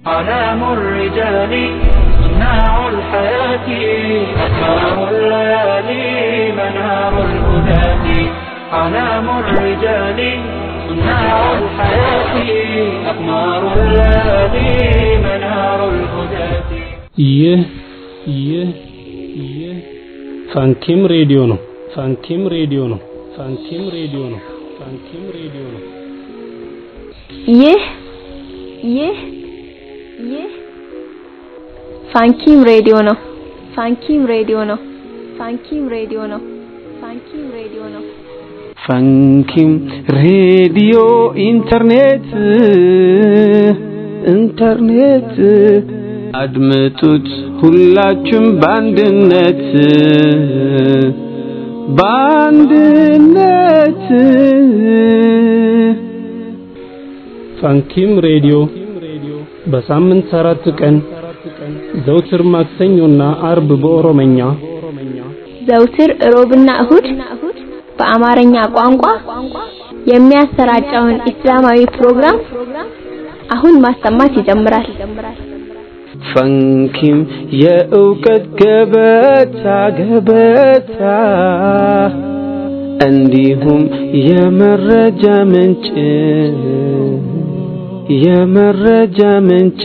أعلام الرجال صناع الحياة أسرار الليالي منار الهداة أعلام الرجال صناع الحياة أقمار الليالي منار الهداة ይህ ይህ ይህ ፋንኪም ሬዲዮ ነው። ፋንኪም ሬዲዮ ነው። ፋንኪም ሬዲዮ ነው። ፋንኪም ሬዲዮ ነው። ይህ ይህ ይህ ፋንኪም ሬዲዮ ነው። ፋንኪም ሬዲዮ ነው። ፋንኪም ሬዲዮ ነው። ፋንኪም ሬዲዮ ነው። ፋንኪም ሬዲዮ ኢንተርኔት ኢንተርኔት አድምጡት ሁላችሁም በአንድነት በአንድነት ፋንኪም ሬዲዮ በሳምንት አራት ቀን ዘውትር ማክሰኞና አርብ በኦሮመኛ ዘውትር ሮብና እሁድ በአማርኛ ቋንቋ የሚያሰራጨውን ኢስላማዊ ፕሮግራም አሁን ማሰማት ይጀምራል። ፈንኪም የእውቀት ገበታ ገበታ እንዲሁም የመረጃ ምንጭ የመረጃ ምንጭ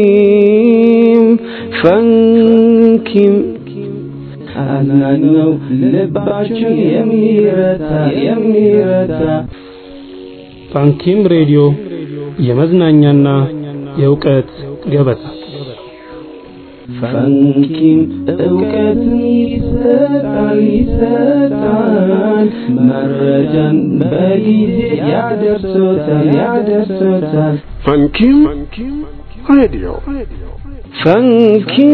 ፈንኪም ፈንኪም አዝናኝ ነው ልባችሁ የሚረታ የሚረታ ፋንኪም ሬዲዮ የመዝናኛና የእውቀት ገበታ ፈንኪም እውቀትን ይሰጣል ይሰጣል መረጃን በጊዜ ያደርሶታል ያደርሶታል ፈንኪም ሬዲዮ ፈንኪም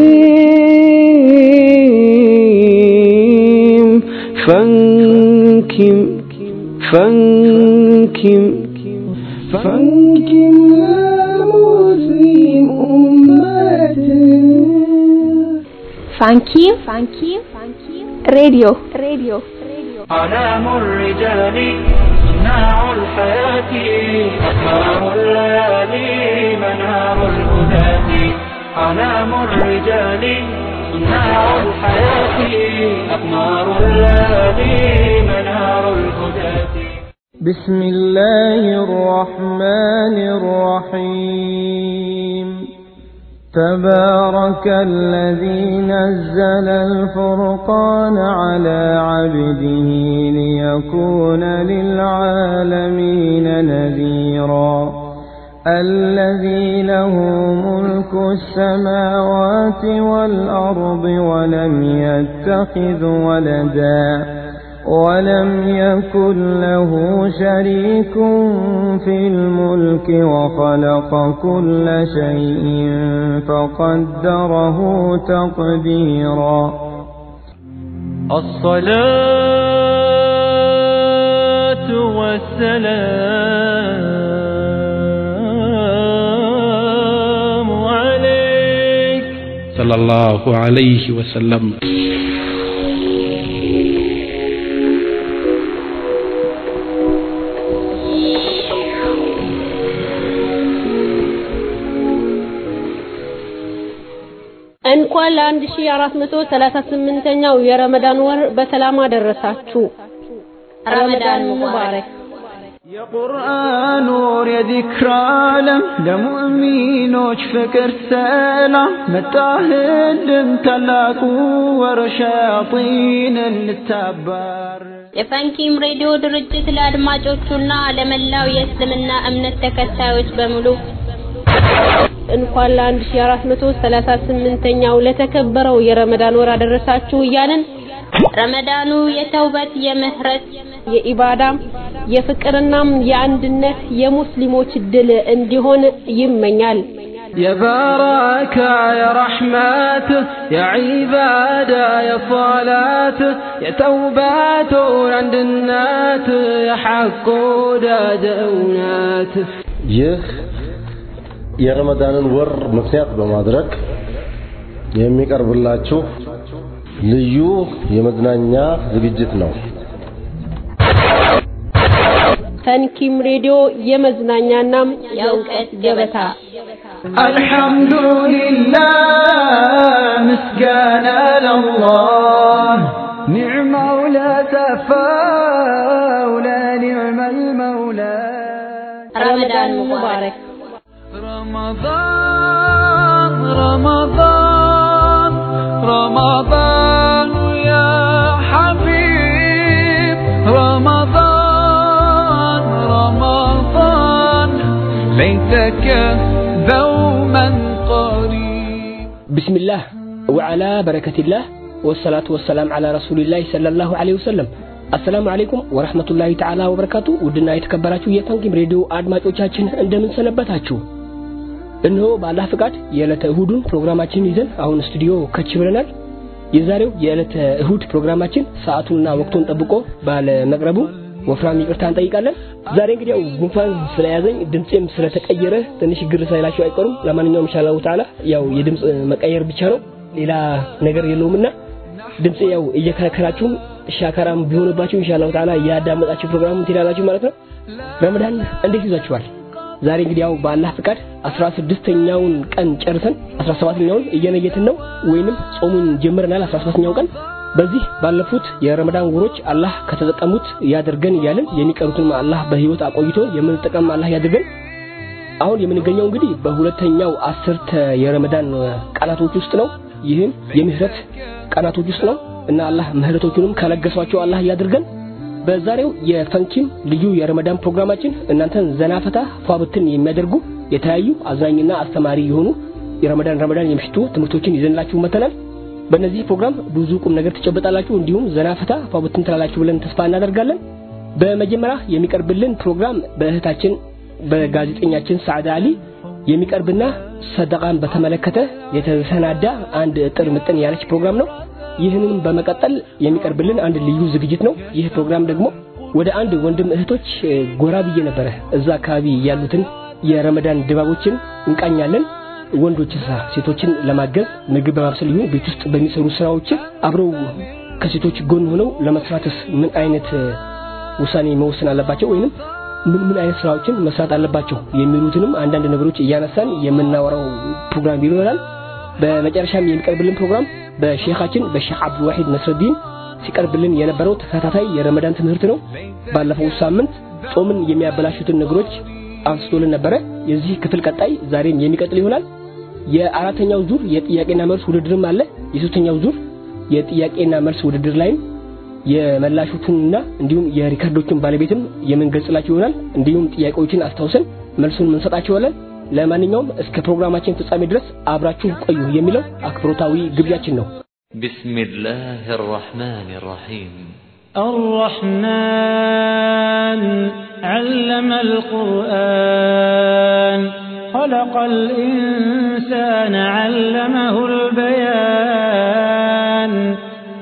ፈንኪም ፈንኪም ፈንኪም فانكي فانكي فانكي راديو راديو أنام الرجال صناع الحياة أكرم الليالي منار الهداة. أنام الرجال صناع الحياة أقمار الليالي منار الهداة. بسم الله الرحمن الرحيم. تبارك الذي نزل الفرقان على عبده ليكون للعالمين نذيرا. الذي له ملك السماوات والأرض ولم يتخذ ولدا. ولم يكن له شريك في الملك وخلق كل شيء فقدره تقديرا الصلاة والسلام عليك صلى الله عليه وسلم. እንኳን ለ1438ኛው የረመዳን ወር በሰላም አደረሳችሁ። ረመዳን ሙባረክ። የቁርአን ወር የዚክር ዓለም ለሙእሚኖች ፍቅር ሰላም መጣህልን ታላቁ ወር ሸያጢንን ልታባር የፈንኪም ሬዲዮ ድርጅት ለአድማጮቹና ለመላው የእስልምና እምነት ተከታዮች በሙሉ እንኳን ለ1438ኛው ለተከበረው የረመዳን ወር አደረሳችሁ እያልን ረመዳኑ የተውበት የምህረት የኢባዳ የፍቅርናም የአንድነት የሙስሊሞች ድል እንዲሆን ይመኛል። የረሕመት የዒባዳ የሰላት የተውበት ወር አንድነት የሐቅ ወዳጅ እውነት ይህ የረመዳንን ወር ምክንያት በማድረግ የሚቀርብላችሁ ልዩ የመዝናኛ ዝግጅት ነው። ፈንኪም ሬዲዮ የመዝናኛና የእውቀት ገበታ። አልሐምዱሊላህ ምስጋና ለአላህ። ኒዕማው ለተፋው ለኒዕመል መውላ። ረመዳን ሙባረክ رمضان رمضان رمضان يا حبيب رمضان رمضان ليتك دوما قريب بسم الله وعلى بركة الله والصلاة والسلام على رسول الله صلى الله عليه وسلم አሰላሙ አለይኩም ወረህመቱላሂ ተዓላ ወበረካቱ ውድና የተከበራችሁ የፈንኪም ሬዲዮ አድማጮቻችን እንደምን ሰነበታችሁ እነሆ በአላህ ፍቃድ የዕለተ እሁዱን ፕሮግራማችን ይዘን አሁን ስቱዲዮ ከች ብለናል። የዛሬው የዕለተ እሁድ ፕሮግራማችን ሰዓቱንና ወቅቱን ጠብቆ ባለ መቅረቡ ወፍራም ይቅርታ እንጠይቃለን። ዛሬ እንግዲህ ያው ጉንፋን ስለያዘኝ ድምፄም ስለተቀየረ ትንሽ ግር ሳይላችሁ አይቀሩም። ለማንኛውም ኢንሻአላሁ ተዓላ ያው የድምፅ መቀየር ብቻ ነው ሌላ ነገር የለውምና ድምፅ ያው እየከረከራችሁም ሻካራም ቢሆንባችሁ ኢንሻአላሁ ተዓላ እያዳመጣችሁ ፕሮግራሙን ትሄዳላችሁ ማለት ነው። ረመዳን እንዴት ይዛችኋል ዛሬ እንግዲህ ያው በአላህ ፍቃድ 16ኛውን ቀን ጨርሰን 17ኛውን እየነየትን ነው ወይንም ጾሙን ጀምረናል 17ኛው ቀን። በዚህ ባለፉት የረመዳን ወሮች አላህ ከተጠቀሙት ያደርገን እያልን የሚቀሩትን አላህ በህይወት አቆይቶ የምንጠቀም አላህ ያድርገን። አሁን የምንገኘው እንግዲህ በሁለተኛው አስርተ የረመዳን ቀናቶች ውስጥ ነው። ይህም የምህረት ቀናቶች ውስጥ ነው እና አላህ ምህረቶቹንም ከለገሷቸው አላህ ያድርገን በዛሬው የፈንኪም ልዩ የረመዳን ፕሮግራማችን እናንተን ዘናፈታ ፏብትን የሚያደርጉ የተለያዩ አዝናኝና አስተማሪ የሆኑ የረመዳን ረመዳን የምሽቱ ትምህርቶችን ይዘንላችሁ መተናል በእነዚህ ፕሮግራም ብዙ ቁም ነገር ትጨበጣላችሁ እንዲሁም ዘናፈታ ፏብትን ትላላችሁ ብለን ተስፋ እናደርጋለን። በመጀመሪያ የሚቀርብልን ፕሮግራም በእህታችን በጋዜጠኛችን ሰዓዳ አሊ የሚቀርብና ሰደቃን በተመለከተ የተሰናዳ አንድ እጥር ምጥን ያለች ፕሮግራም ነው። ይህንን በመቀጠል የሚቀርብልን አንድ ልዩ ዝግጅት ነው። ይህ ፕሮግራም ደግሞ ወደ አንድ ወንድም እህቶች ጎራ ብዬ ነበረ። እዛ አካባቢ ያሉትን የረመዳን ድባቦችን እንቃኛለን። ወንዶች ሴቶችን ለማገዝ ምግብ በማብሰል ይሁን ቤት ውስጥ በሚሰሩ ስራዎችን አብረው ከሴቶች ጎን ሆነው ለመስራትስ ምን አይነት ውሳኔ መወሰን አለባቸው? ወይንም ምን ምን አይነት ስራዎችን መስራት አለባቸው የሚሉትንም አንዳንድ ነገሮች እያነሳን የምናወራው ፕሮግራም ይኖራል በመጨረሻም የሚቀርብልን ፕሮግራም በሼኻችን በሼክ አብዱል ዋሂድ ነስረዲን ሲቀርብልን የነበረው ተከታታይ የረመዳን ትምህርት ነው። ባለፈው ሳምንት ጾምን የሚያበላሹትን ነገሮች አንስቶልን ነበረ። የዚህ ክፍል ቀጣይ ዛሬም የሚቀጥል ይሆናል። የአራተኛው ዙር የጥያቄና መልስ ውድድርም አለ። የሶስተኛው ዙር የጥያቄና መልስ ውድድር ላይም የመላሾቹንና እንዲሁም የሪከርዶችን ባለቤትም የምንገልጽላችሁ ይሆናል እንዲሁም ጥያቄዎችን አስታውሰን መልሱን እንሰጣችኋለን ለማንኛውም እስከ ፕሮግራማችን ፍጻሜ ድረስ አብራችሁ ቆዩ የሚለው አክብሮታዊ ግብዣችን ነው بسم الله الرحمن الرحيم الرحمن علم القرآن خلق الإنسان علمه البيان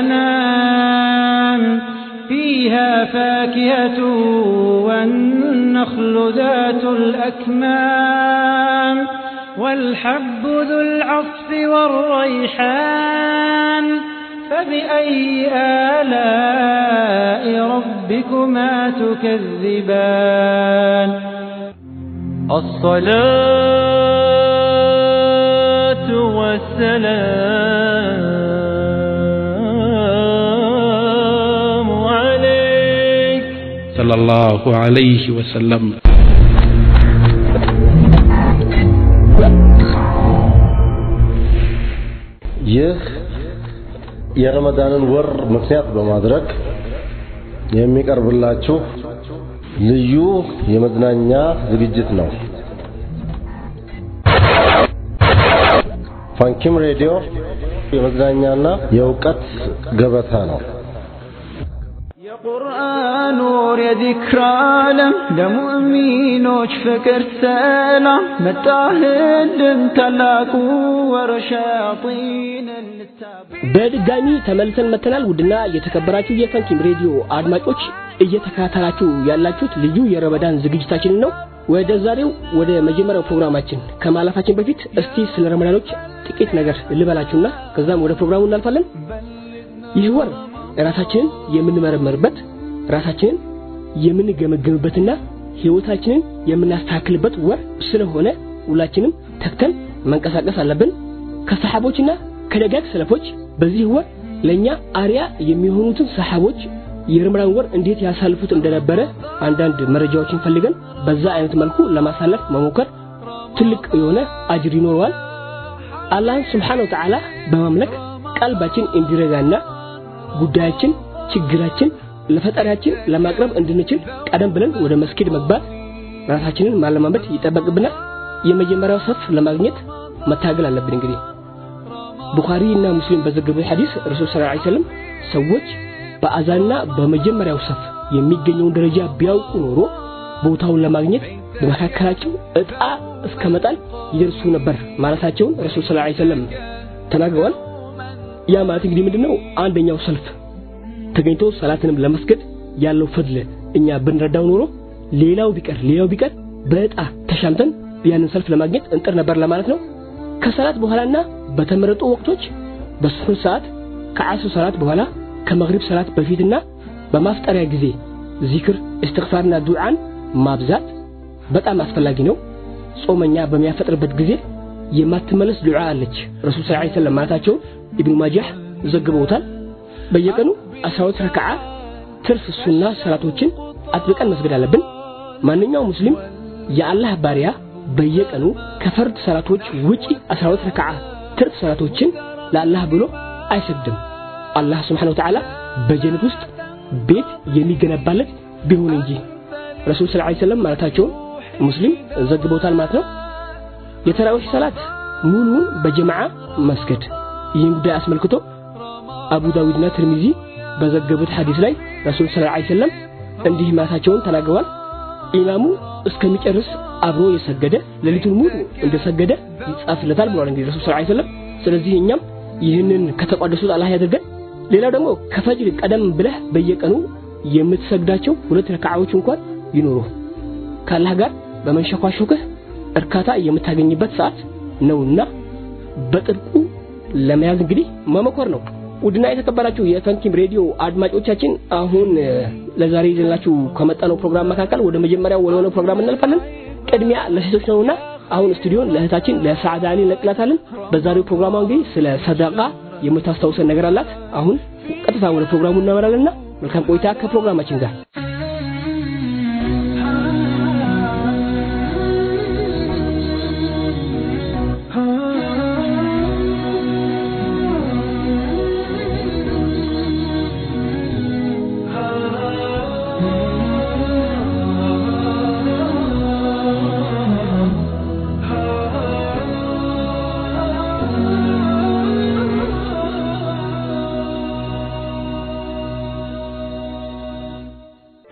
للأنام فيها فاكهة والنخل ذات الأكمام والحب ذو العصف والريحان فبأي آلاء ربكما تكذبان؟ الصلاة والسلام الله عليه وسلم ይህ የረመዳንን ወር ምክንያት በማድረግ የሚቀርብላችሁ ልዩ የመዝናኛ ዝግጅት ነው። ፋንኪም ሬዲዮ የመዝናኛና የእውቀት ገበታ ነው። ቁርአን ኑር የዚክር ዓለም ለሙእሚኖች ፍቅር ሰላም መጣህልን ታላቁ ወር ሸያጢንን በድጋሚ ተመልሰን መተናል። ውድና የተከበራችሁ የፈንኪም ሬዲዮ አድማጮች እየተከታተላችሁ ያላችሁት ልዩ የረመዳን ዝግጅታችን ነው። ወደ ዛሬው ወደ መጀመሪያው ፕሮግራማችን ከማለፋችን በፊት እስቲ ስለ ረመዳኖች ጥቂት ነገር ልበላችሁና ከዛም ወደ ፕሮግራሙ እናልፋለን። ይህ ወር ራሳችንን የምንመረመርበት ራሳችንን የምንገመገምበትና ህይወታችንን የምናስተካክልበት ወር ስለሆነ ሁላችንም ተክተን መንቀሳቀስ አለብን። ከሰሓቦችና ከደጋግ ሰለፎች በዚህ ወር ለኛ አርያ የሚሆኑትን ሰሓቦች የረመዳን ወር እንዴት ያሳልፉት እንደነበረ አንዳንድ መረጃዎችን ፈልገን በዛ አይነት መልኩ ለማሳለፍ መሞከር ትልቅ የሆነ አጅር ይኖረዋል። አላህን ስብሓነ ወተዓላ በማምለክ ቀልባችን እንዲረጋና ጉዳያችን፣ ችግራችን ለፈጣሪያችን ለማቅረብ እንድንችል ቀደም ብለን ወደ መስጊድ መግባት ራሳችንን ማለማመድ ይጠበቅብናል። የመጀመሪያው ሰፍ ለማግኘት መታገል አለብን። እንግዲህ ቡኻሪ እና ሙስሊም በዘገቡት ሐዲስ ረሱል ሰለላሁ ዐለይሂ ወሰለም ሰዎች በአዛንና በመጀመሪያው ሰፍ የሚገኘውን ደረጃ ቢያውቁ ኖሮ ቦታውን ለማግኘት በመካከላቸው እጣ እስከ መጣል ይደርሱ ነበር ማለታቸውን ረሱል ሰለላሁ ዐለይሂ ወሰለም ተናግረዋል። ያ ማለት እንግዲህ ምንድነው አንደኛው ሰልፍ ተገኝቶ ሰላትንም ለመስገድ ያለው ፈድል እኛ ብንረዳው ኖሮ ሌላው ቢቀር ሌላው ቢቀር በእጣ ተሻምተን ያንን ሰልፍ ለማግኘት እንጥር ነበር ለማለት ነው። ከሰላት በኋላና በተመረጡ ወቅቶች በሱሁር ሰዓት ከዓስር ሰላት በኋላ ከመግሪብ ሰላት በፊትና በማፍጠሪያ ጊዜ ዚክር፣ እስትግፋርና ዱዓን ማብዛት በጣም አስፈላጊ ነው። ጾመኛ በሚያፈጥርበት ጊዜ የማትመለስ ዱዓ አለች ረሱል ሰለላሁ ዐለይሂ ወሰለም ማለታቸውን ኢብኑ ማጃህ ዘግበውታል። በየቀኑ 12 ረክዓ ትርፍ ሱና ሰላቶችን አጥብቀን መስገድ አለብን። ማንኛውም ሙስሊም የአላህ ባሪያ በየቀኑ ከፈርድ ሰላቶች ውጪ 12 ረክዓ ትርፍ ሰላቶችን ለአላህ ብሎ አይሰግድም። አላህ ስብሓነሁ ወተዓላ በጀነት ውስጥ ቤት የሚገነባለት ቢሆን እንጂ ረሱል ሰለላሁ ዐለይሂ ወሰለም ማለታቸውን ሙስሊም ዘግበውታል ማለት ነው። የተራዊህ ሰላት ሙሉውን በጀማዓ መስገድ ይህን ጉዳይ አስመልክቶ አቡ ዳዊድና ትርሚዚ በዘገቡት ሐዲስ ላይ ረሱል ሰለላሁ ዐለይሂ ወሰለም እንዲህ ማለታቸውን ተናግረዋል። ኢማሙ እስከሚጨርስ አብሮ የሰገደ ሌሊቱን ሙሉ እንደሰገደ ይጻፍለታል ብሏል እንግዲህ ረሱል ሰለላሁ ዐለይሂ ወሰለም። ስለዚህ እኛም ይህንን ከተቋደሱት አላህ ያደርገን። ሌላው ደግሞ ከፈጅር ቀደም ብለህ በየቀኑ የምትሰግዳቸው ሁለት ረካዓዎች እንኳን ይኖሩ ከአላህ ጋር በመንሸኳሾክህ እርካታ የምታገኝበት ሰዓት ነውና በጥብቁ ለመያዝ እንግዲህ መመኮር ነው። ውድና የተከበራችሁ የፈንኪም ሬዲዮ አድማጮቻችን አሁን ለዛሬ ይዘንላችሁ ከመጣነው ፕሮግራም መካከል ወደ መጀመሪያው ወደ ሆነው ፕሮግራም እናልፋለን። ቅድሚያ ለሴቶች ነውና አሁን ስቱዲዮን ለእህታችን ለሰዓዳ አሊ በዛሬው ፕሮግራሟ እንግዲህ ስለ ሰደቃ የምታስታውሰን ነገር አላት። አሁን ቀጥታ ወደ ፕሮግራሙ እናመራለንና መልካም ቆይታ ከፕሮግራማችን ጋር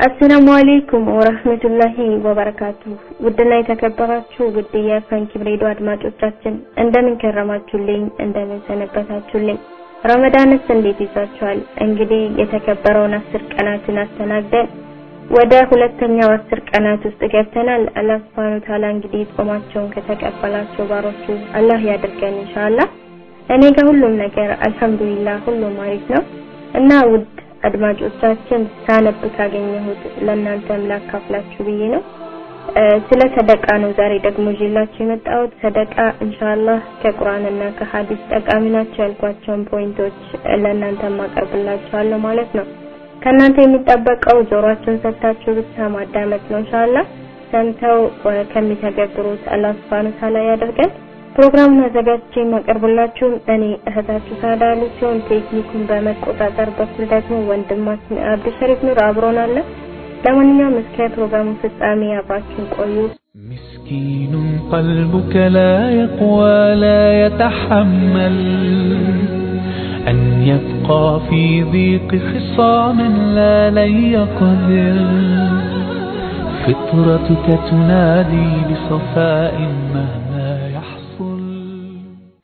አሰላሙ አሌይኩም ወረህመቱላሂ ወበረካቱ። ውድና የተከበራችሁ ውድ የፈንኪም ሬዲዮ አድማጮቻችን እንደምን ከረማችሁልኝ? እንደምን ሰነበታችሁልኝ? ረመዳንስ እንዴት ይዟችኋል? እንግዲህ የተከበረውን አስር ቀናትን አስተናግደን ወደ ሁለተኛው አስር ቀናት ውስጥ ገብተናል። አላህ ሱብሓነሁ ወተዓላ እንግዲህ ጾማቸውን ከተቀበላቸው ባሮቹ አላህ ያድርገን ኢንሻአላህ። እኔ ጋር ሁሉም ነገር አልሐምዱሊላህ ሁሉም አሪፍ ነው እና ውድ አድማጮቻችን ሳነብ ካገኘሁት ለእናንተም ላካፍላችሁ ብዬ ነው። ስለ ሰደቃ ነው ዛሬ ደግሞ ይዤላችሁ የመጣሁት። ሰደቃ ኢንሻአላህ ከቁርአንና ከሐዲስ ጠቃሚ ናቸው ያልኳቸውን point ኦች ለእናንተ ማቀርብላችኋለሁ ማለት ነው። ከእናንተ የሚጠበቀው ጆሮአችሁን ሰጥታችሁ ብቻ ማዳመጥ ነው። ኢንሻአላህ ሰምተው ከሚተገብሩት አላህ ሱብሓነሁ ወተዓላ ያደርገን። ፕሮግራሙን አዘጋጅቼ የማቀርብላችሁ እኔ እህታችሁ ሳዳ አሊ ሲሆን ቴክኒኩን በመቆጣጠር በኩል ደግሞ ወንድማችን አብዱሸሪፍ ኑር አብሮን አለ። ለማንኛውም እስከ ፕሮግራሙ ፍጻሜ አብራችሁን ቆዩ። مسكين قلبك لا يقوى لا يتحمل أن يبقى في ضيق خصام لا لن يقدر فطرتك تنادي بصفاء مهما يحصل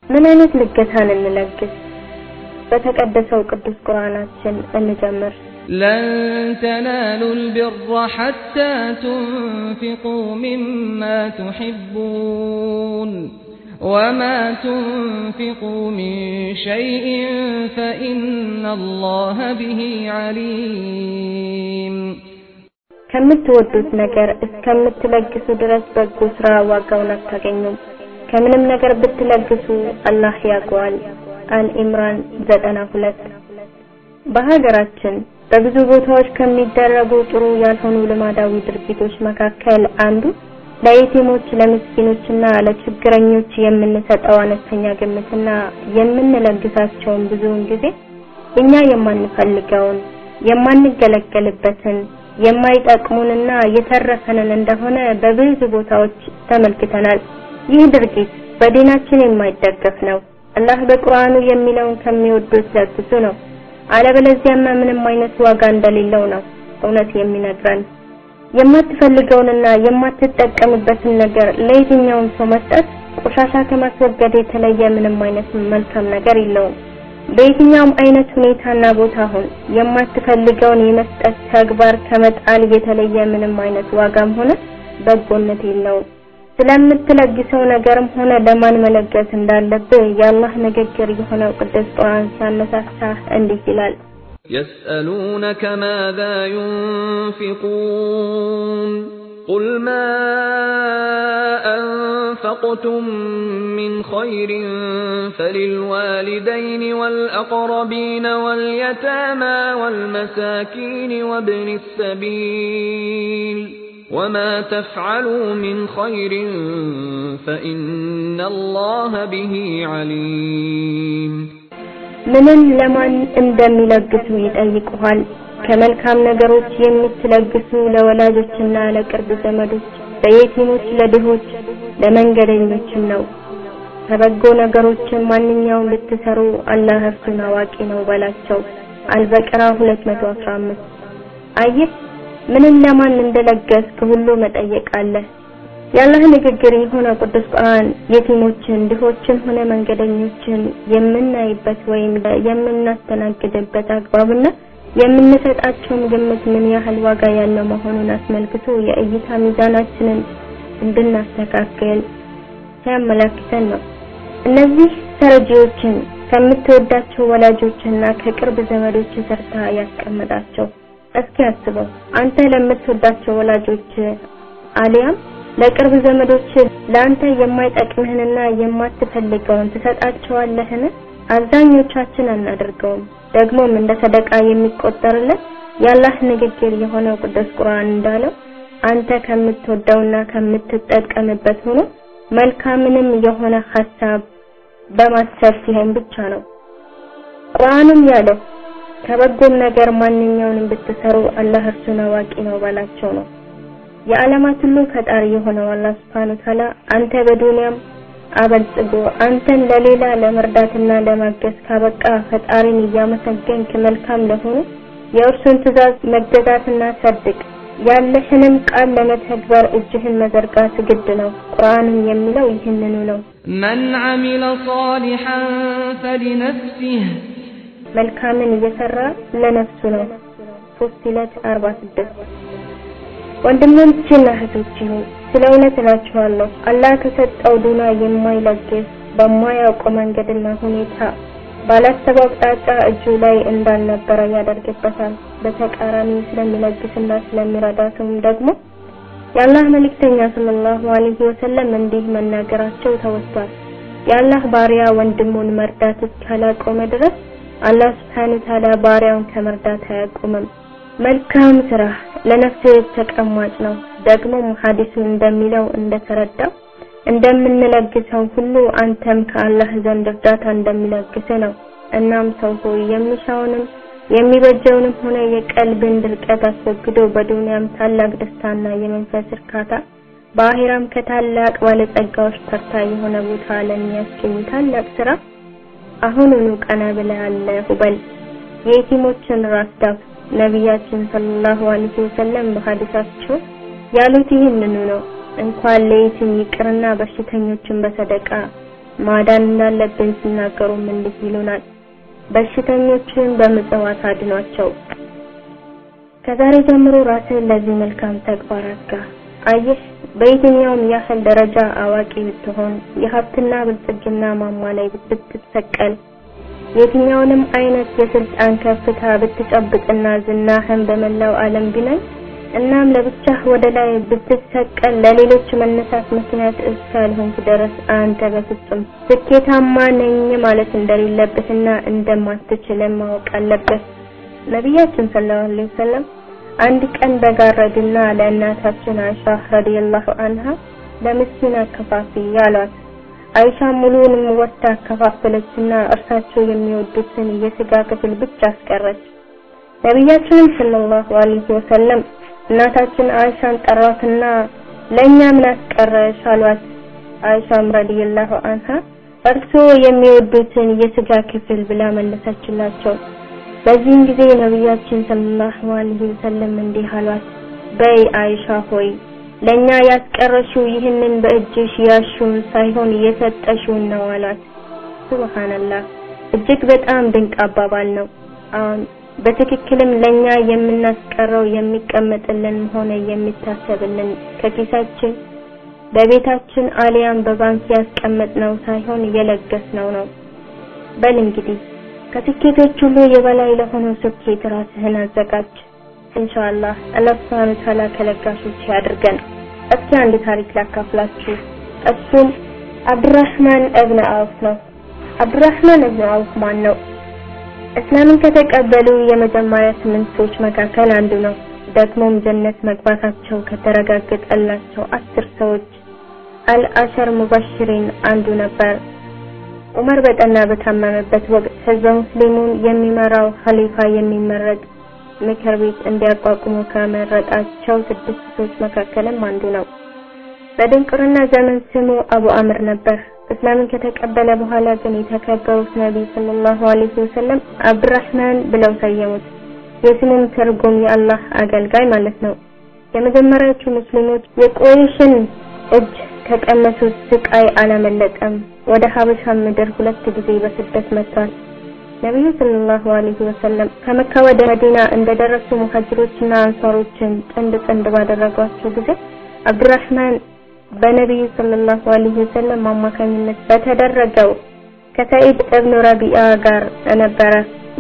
ምን አይነት ልገሳን እንለግስ? በተቀደሰው ቅዱስ ቁርአናችን እንጀምር። لن تنالوا البر حتى تنفقوا مما تحبون وما تنفقوا من شيء فإن الله به عليم ከምትወዱት ነገር እስከምትለግሱ ድረስ በጎ ስራ ዋጋውን አታገኙም። ከምንም ነገር ብትለግሱ አላህ ያውቀዋል። አልኢምራን 92 በሀገራችን በብዙ ቦታዎች ከሚደረጉ ጥሩ ያልሆኑ ልማዳዊ ድርጊቶች መካከል አንዱ ለየቲሞች ለምስኪኖችና ለችግረኞች የምንሰጠው አነስተኛ ግምትና የምንለግሳቸውን ብዙውን ጊዜ እኛ የማንፈልገውን የማንገለገልበትን የማይጠቅሙንና የተረፈንን እንደሆነ በብዙ ቦታዎች ተመልክተናል። ይህ ድርጊት በዲናችን የማይደገፍ ነው። አላህ በቁርአኑ የሚለውን ከሚወዱት ለግሱ ነው። አለበለዚያማ ምንም አይነት ዋጋ እንደሌለው ነው እውነት የሚነግረን። የማትፈልገውንና የማትጠቀምበትን ነገር ለየትኛውም ሰው መስጠት ቆሻሻ ከማስወገድ የተለየ ምንም አይነት መልካም ነገር የለውም። በየትኛውም አይነት ሁኔታና ቦታ ሁን የማትፈልገውን የመስጠት ተግባር ከመጣል የተለየ ምንም አይነት ዋጋም ሆነ በጎነት የለውም። ስለምትለግሰው ነገርም ሆነ ለማን መለገስ እንዳለብህ የአላህ ንግግር የሆነው ቅዱስ ቁርአን ሲያነሳሳ እንዲህ ይላል። يسألونك ماذا ينفقون قل ما أنفقتم من خير فللوالدين والأقربين واليتامى والمساكين وابن السبيل وما تفعلوا من خير فإن الله به عليم ምንን ለማን እንደሚለግሱ ይጠይቁሃል። ከመልካም ነገሮች የምትለግሱ ለወላጆችና ለቅርብ ዘመዶች፣ ለየቲሞች፣ ለድሆች፣ ለመንገደኞችም ነው። ከበጎ ነገሮችን ማንኛውም ብትሰሩ አላህ እርሱን አዋቂ ነው በላቸው። አልበቀራ 215 አየህ ምንን ለማን እንደለገስክ ሁሉ መጠየቅ አለ። የአላህ ንግግር የሆነ ቅዱስ ቁርአን የቲሞችን ድሆችን ሆነ መንገደኞችን የምናይበት ወይም የምናስተናግድበት አግባብና የምንሰጣቸውም ግምት ምን ያህል ዋጋ ያለው መሆኑን አስመልክቶ የእይታ ሚዛናችንን እንድናስተካክል ሲያመላክተን ነው። እነዚህ ተረጂዎችን ከምትወዳቸው ወላጆችና ከቅርብ ዘመዶች ሰርታ ያስቀምጣቸው። እስኪ አስበው አንተ ለምትወዳቸው ወላጆች አሊያም ለቅርብ ዘመዶች ለአንተ የማይጠቅምህንና የማትፈልገውን ትሰጣቸዋለህን? አብዛኞቻችን አናደርገውም። ደግሞም እንደ ሰደቃ የሚቆጠርለት የአላህ ንግግር የሆነው ቅዱስ ቁርአን እንዳለው አንተ ከምትወደውና ከምትጠቀምበት ሆኖ መልካምንም የሆነ ሐሳብ በማሰብ ሲሆን ብቻ ነው። ቁርአንም ያለው ከበጎም ነገር ማንኛውንም ብትሰሩ አላህ እርሱን አዋቂ ነው ባላቸው ነው። የዓለማት ሁሉ ፈጣሪ የሆነው አላህ ሱብሓነሁ ወተዓላ አንተ በዱንያም አበልጽጎ አንተን ለሌላ ለመርዳትና ለማገዝ ካበቃ ፈጣሪን እያመሰገንክ መልካም ለሆኑ የእርሱን ትእዛዝ መገዛትና ሰድቅ ያለህንም ቃል ለመተግበር እጅህን መዘርጋት ግድ ነው። ቁርአንም የሚለው ይህንኑ ነው። መን አሚለ ሷሊሐን ፈሊነፍሲህ መልካምን እየሰራ ለነፍሱ ነው። ፉሲለት 46 ወንድሞችና እህቶች ሆይ ስለ እውነት እላችኋለሁ አላህ ከሰጠው ዱና የማይለግስ በማያውቀው መንገድና ሁኔታ ባላሰበው አቅጣጫ እጁ ላይ እንዳልነበረ ያደርግበታል። በተቃራኒ ስለሚለግስና ስለሚረዳ ሰውም ደግሞ የአላህ መልእክተኛ ሰለላሁ ዐለይሂ ወሰለም እንዲህ መናገራቸው ተወስቷል። የአላህ ባሪያ ወንድሙን መርዳት እስካላቆመ ድረስ አላህ Subhanahu Ta'ala ባሪያውን ከመርዳት አያቆምም። መልካም ስራ ለነፍስ ተቀማጭ ነው። ደግሞ ሐዲሱ እንደሚለው እንደተረዳው እንደምንለግሰው ሁሉ አንተም ከአላህ ዘንድ እርዳታ እንደሚለግስ ነው። እናም ሰው ሆይ የሚሻውንም የሚበጀውንም ሆነ የቀልብን ድርቀት አስወግዶ በዱንያም ታላቅ ደስታና የመንፈስ እርካታ በአኺራም ከታላቅ ባለጸጋዎች ተርታ የሆነ ቦታ ለሚያስገኝ ታላቅ ስራ አሁኑኑ ቀና ብለህ አለሁ በል። የየቲሞችን ራስ ዳፍ ነቢያችን ሰለላሁ ዐለይሂ ወሰለም በሐዲሳቸው ያሉት ይህንኑ ነው። እንኳን ለየቲም ይቅርና በሽተኞችን በሰደቃ ማዳን እንዳለብን ሲናገሩም እንዲህ ይሉናል፣ በሽተኞችን በምጽዋት አድኗቸው። ከዛሬ ጀምሮ ራስህን ለዚህ መልካም ተግባር አጋ። አየህ፣ በየትኛውም ያህል ደረጃ አዋቂ ብትሆን፣ የሀብትና ብልጽግና ማማ ላይ ብትሰቀል፣ የትኛውንም አይነት የስልጣን ከፍታ ብትጨብጥና ዝናህን በመላው ዓለም ቢናይ እናም ለብቻህ ወደ ላይ ብትሰቀል ለሌሎች መነሳት ምክንያት እስካልሆንክ ድረስ አንተ በፍጹም ስኬታማ ነኝ ማለት እንደሌለበትና እንደማትችል ማወቅ አለበት። ነቢያችን ሰለላሁ ዐለይሂ ወሰለም አንድ ቀን በጋረድና ለእናታችን አይሻ ረዲየላሁ አንሃ ለምስኪን አከፋፊ ያሏት። አይሻ ሙሉውንም ወስዳ አከፋፈለችና እርሳቸው የሚወዱትን የስጋ ክፍል ብቻ አስቀረች። ነቢያችንም ሰለላሁ ዐለይሂ ወሰለም እናታችን አይሻን ጠሯትና ለኛ ምን አስቀረሽ አሏት። አይሻም ረዲየላሁ አንሃ እርስዎ የሚወዱትን የስጋ ክፍል ብላ መለሰችላቸው። በዚህም ጊዜ ነቢያችን ሰለላሁ ዐለይሂ ወሰለም እንዲህ አሏት፣ በይ አይሻ ሆይ ለኛ ያስቀረሽው ይህንን በእጅሽ ያሽውን ሳይሆን የሰጠሽውን ነው አሏት። ሱብሃንአላህ እጅግ በጣም ድንቅ አባባል ነው። አሁን በትክክልም ለኛ የምናስቀረው የሚቀመጥልን ሆነ የሚታሰብልን ከኪሳችን በቤታችን አሊያም በባንክ ያስቀመጥነው ሳይሆን የለገስነው ነው። በል እንግዲህ ከስኬቶች ሁሉ የበላይ ለሆነው ስኬት ራስህን አዘጋጅ። ኢንሻአላህ አላህ ሱብሓነሁ ወተዓላ ከለጋሾች ያድርገን። እስኪ አንድ ታሪክ ላካፍላችሁ። እሱም አብዱራህማን እብነ አውፍ ነው። አብዱራህማን እብነ አውፍ ማን ነው? እስላምን ከተቀበሉ የመጀመሪያ ስምንት ሰዎች መካከል አንዱ ነው። ደግሞም ጀነት መግባታቸው ከተረጋገጠላቸው አስር ሰዎች አልአሸር ሙበሽሪን አንዱ ነበር። ዑመር በጠና በታመመበት ወቅት ህዝበ ሙስሊሙን የሚመራው ኸሊፋ የሚመረጥ ምክር ቤት እንዲያቋቁሙ ከመረጣቸው ስድስት ሰዎች መካከልም አንዱ ነው። በድንቁርና ዘመን ስሙ አቡ አምር ነበር። እስላምን ከተቀበለ በኋላ ግን የተከበሩት ነቢይ ሰለላሁ ዐለይሂ ወሰለም አብዱራህማን ብለው ሰየሙት። የስሙም ትርጉም የአላህ አገልጋይ ማለት ነው። የመጀመሪያዎቹ ሙስሊሞች የቁረይሽን እጅ ከቀመሱት ስቃይ አላመለጠም። ወደ ሀበሻ ምድር ሁለት ጊዜ በስደት መጥቷል። ነቢዩ ሰለላሁ ዐለይሂ ወሰለም ከመካ ወደ መዲና እንደደረሱ ሙሀጅሮችና አንሷሮችን ጥንድ ጥንድ ባደረጓቸው ጊዜ አብዱራህማን በነቢዩ ሰለላሁ ዐለይሂ ወሰለም አማካኝነት በተደረገው ከሰኢድ እብኑ ረቢዓ ጋር ነበረ።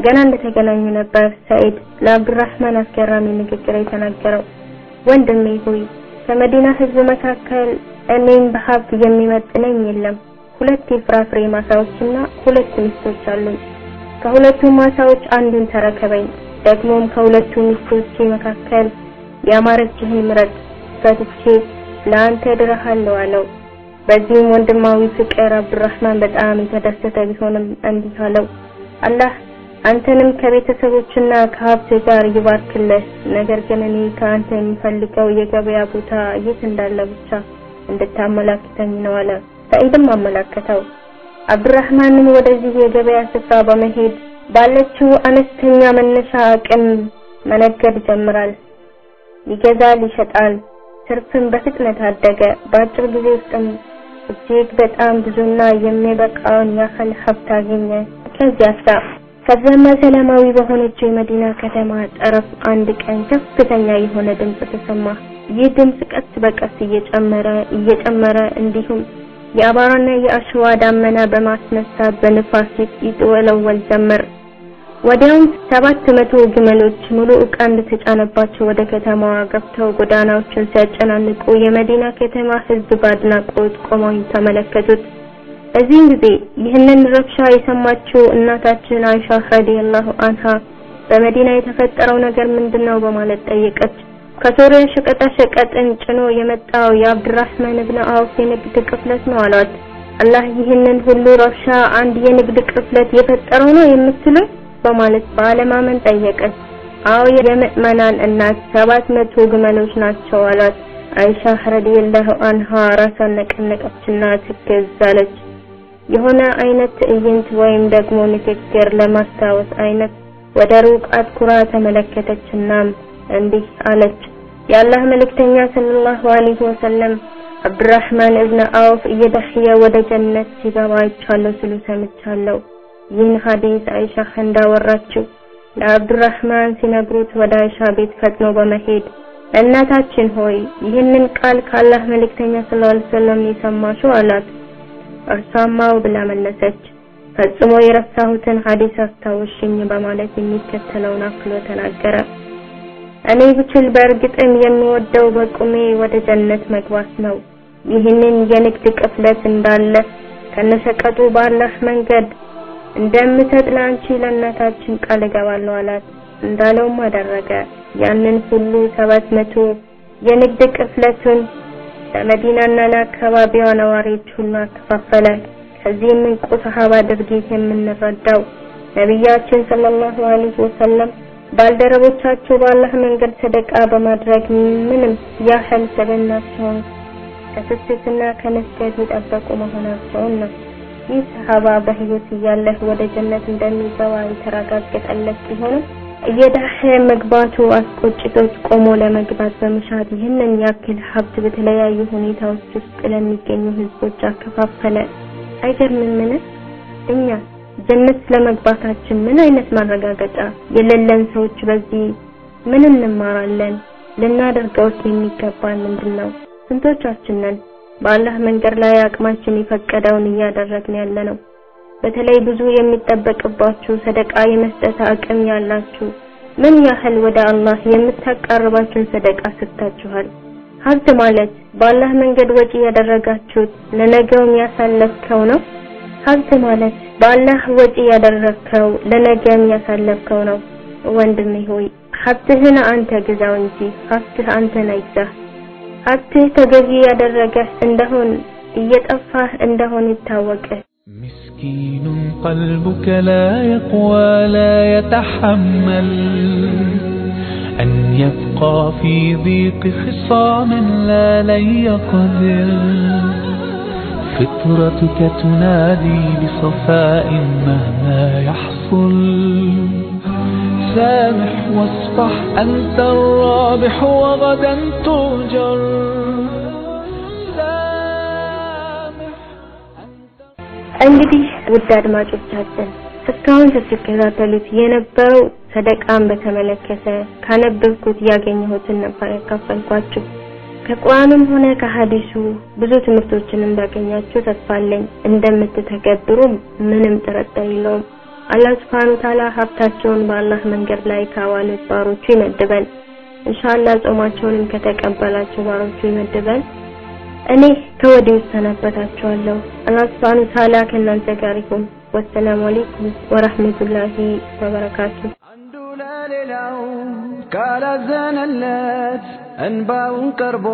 ገና እንደተገናኙ ነበር ሰኢድ ለአብዱራህማን አስገራሚ ንግግር የተናገረው። ወንድሜ ሆይ ከመዲና ህዝብ መካከል እኔን በሀብት የሚመጥነኝ የለም። ሁለት የፍራፍሬ ማሳዎችና ሁለት ሚስቶች አሉኝ። ከሁለቱ ማሳዎች አንዱን ተረከበኝ። ደግሞም ከሁለቱ ሚስቶቼ መካከል ያማረችህን ምረጥ፣ ፈትቼ ለአንተ ድረሃለሁ አለው። በዚህም ወንድማዊ ፍቅር አብዱራህማን በጣም የተደሰተ ቢሆንም እንዲህ አለው፣ አላህ አንተንም ከቤተሰቦችና ከሀብት ጋር ይባርክልህ። ነገር ግን እኔ ከአንተ የሚፈልገው የገበያ ቦታ የት እንዳለ ብቻ እንድታመላክተኝ ነው አለ። ሰኢድም አመላከተው። አብዱራህማንም ወደዚህ የገበያ ስፍራ በመሄድ ባለችው አነስተኛ መነሻ አቅም መነገድ ጀምራል። ይገዛል፣ ይሸጣል። ትርፍም በፍጥነት አደገ። በአጭር ጊዜ ውስጥም እጅግ በጣም ብዙና የሚበቃውን ያህል ሀብት አገኘ። ከዚያሳ ከዚያማ ሰላማዊ በሆነችው የመዲና ከተማ ጠረፍ አንድ ቀን ከፍተኛ የሆነ ድምፅ ተሰማ። ይህ ድምፅ ቀስ በቀስ እየጨመረ እየጨመረ እንዲሁም የአቧራና የአሸዋ ዳመና በማስነሳት በንፋስ ይጥወለወል ጀመር። ወዲያውም ሰባት መቶ ግመሎች ሙሉ ዕቃ እንደተጫነባቸው ወደ ከተማዋ ገብተው ጎዳናዎችን ሲያጨናንቁ የመዲና ከተማ ሕዝብ በአድናቆት ቆመው ተመለከቱት። በዚህም ጊዜ ይህንን ረብሻ የሰማችው እናታችን አይሻ ረዲየላሁ አንሃ በመዲና የተፈጠረው ነገር ምንድነው በማለት ጠየቀች። ከሶሪያ ሸቀጣ ሸቀጥን ጭኖ የመጣው የአብዱራህማን ኢብኑ አውፍ የንግድ ቅፍለት ነው አሏት። አላህ ይህንን ሁሉ ረብሻ አንድ የንግድ ቅፍለት የፈጠረው ነው የምትሉኝ በማለት በአለማመን ጠየቀች። አዎ የምእመናን እናት ሰባት መቶ ግመሎች ናቸው አሏት። አይሻ ረዲየላሁ አንሃ ራሷን ነቀነቀችና አለች። የሆነ አይነት ትዕይንት ወይም ደግሞ ንግግር ለማስታወስ አይነት ወደ ሩቅ አትኩራ ተመለከተችና እንዲህ አለች። የአላህ መልእክተኛ ሰለላሁ ዐለይሂ ወሰለም አብዱራህማን እብነ አውፍ እየደህየ ወደ ጀነት ሲገባ አይቻለሁ ሲሉ ሰምቻለሁ። ይህን ሐዲስ አይሻ እንዳወራችው ለአብዱራህማን ሲነግሩት ወደ አይሻ ቤት ፈጥኖ በመሄድ እናታችን ሆይ ይህንን ቃል ከአላህ መልእክተኛ ሰለላሁ ዐለይሂ ወሰለም የሰማሽው አላት። እርሷማው ብላ መለሰች። ፈጽሞ የረሳሁትን ሐዲስ አስታውሽኝ በማለት የሚከተለውን አክሎ ተናገረ። እኔ ብችል በእርግጥም የምወደው በቁሜ ወደ ጀነት መግባት ነው። ይህንን የንግድ ቅፍለት እንዳለ ከነሸቀጡ ባላህ መንገድ እንደምሰጥ ለአንቺ ለእናታችን ቃል እገባለሁ አላት። እንዳለውም አደረገ። ያንን ሁሉ ሰባት መቶ የንግድ ቅፍለቱን ለመዲናና ለአካባቢዋ ነዋሪዎች ሁሉ አከፋፈለ። ከዚህም እንቁ ሰሃባ ድርጊት የምንረዳው ነቢያችን ሰለላሁ ዐለይሂ ወሰለም ባልደረቦቻቸው በአላህ መንገድ ሰደቃ በማድረግ ምንም ያህል ሰብዕናቸውን ከስስትና ከመስገድ የጠበቁ መሆናቸውን ነው። ይህ ሰሃባ በህይወት እያለህ ወደ ጀነት እንደሚገባ የተረጋገጠለት ቢሆንም እየዳኸ መግባቱ አስቆጭቶት ቆሞ ለመግባት በመሻት ይህንን ያክል ሀብት በተለያዩ ሁኔታዎች ውስጥ ለሚገኙ ህዝቦች አከፋፈለ። አይገርምምን? እኛ ጀነት ስለመግባታችን ምን አይነት ማረጋገጫ የሌለን ሰዎች በዚህ ምን እንማራለን? ልናደርገውስ የሚገባን ምንድን ነው? ስንቶቻችን ነን በአላህ መንገድ ላይ አቅማችን የፈቀደውን እያደረግን ያለ ነው? በተለይ ብዙ የሚጠበቅባችሁ ሰደቃ የመስጠት አቅም ያላችሁ ምን ያህል ወደ አላህ የምታቃርባችሁን ሰደቃ ሰጥታችኋል? ሀብት ማለት በአላህ መንገድ ወጪ ያደረጋችሁት ለነገውም ያሳለፍከው ነው። ሀብት ማለት በአላህ ወጪ ያደረግከው ለነገም ያሳለፍከው ነው። ወንድሜ ሆይ ሀብትህን አንተ ግዛው እንጂ ሀብትህ አንተን አይግዛህ። ሀብትህ ተገዢ ያደረገህ እንደሆን እየጠፋህ እንደሆን ይታወቀ። مسكين قلبك لا يقوى لا يتحمل. أن يبقى في ضيق خصام لا لن يقدر فطرتك تنادي بصفاء مهما يحصل. سامح واصفح أنت الرابح وغدا تؤجر እንግዲህ ውድ አድማጮቻችን እስካሁን ስትከታተሉት የነበረው ሰደቃን በተመለከተ ካነበብኩት ያገኘሁትን ነበር ያካፈልኳችሁ። ከቁርአንም ሆነ ከሐዲሱ ብዙ ትምህርቶችን እንዳገኛችሁ ተስፋ አለኝ። እንደምትተገብሩ ምንም ጥርጥር የለውም። አላህ Subhanahu Ta'ala ሀብታቸውን በአላህ መንገድ ላይ ካዋሉት ባሮቹ ይመድበን። ኢንሻአላህ ጾማቸውንም ከተቀበላቸው ባሮቹ ይመድበን። እኔ ከወዲሁ እሰናበታችኋለሁ። አላህ Subhanahu Ta'ala ከእናንተ ጋር ይሁን። ወሰላሙ አለይኩም ወራህመቱላሂ ወበረካቱ። ሌላው ካላዘነለት እንባውን ቀርቦ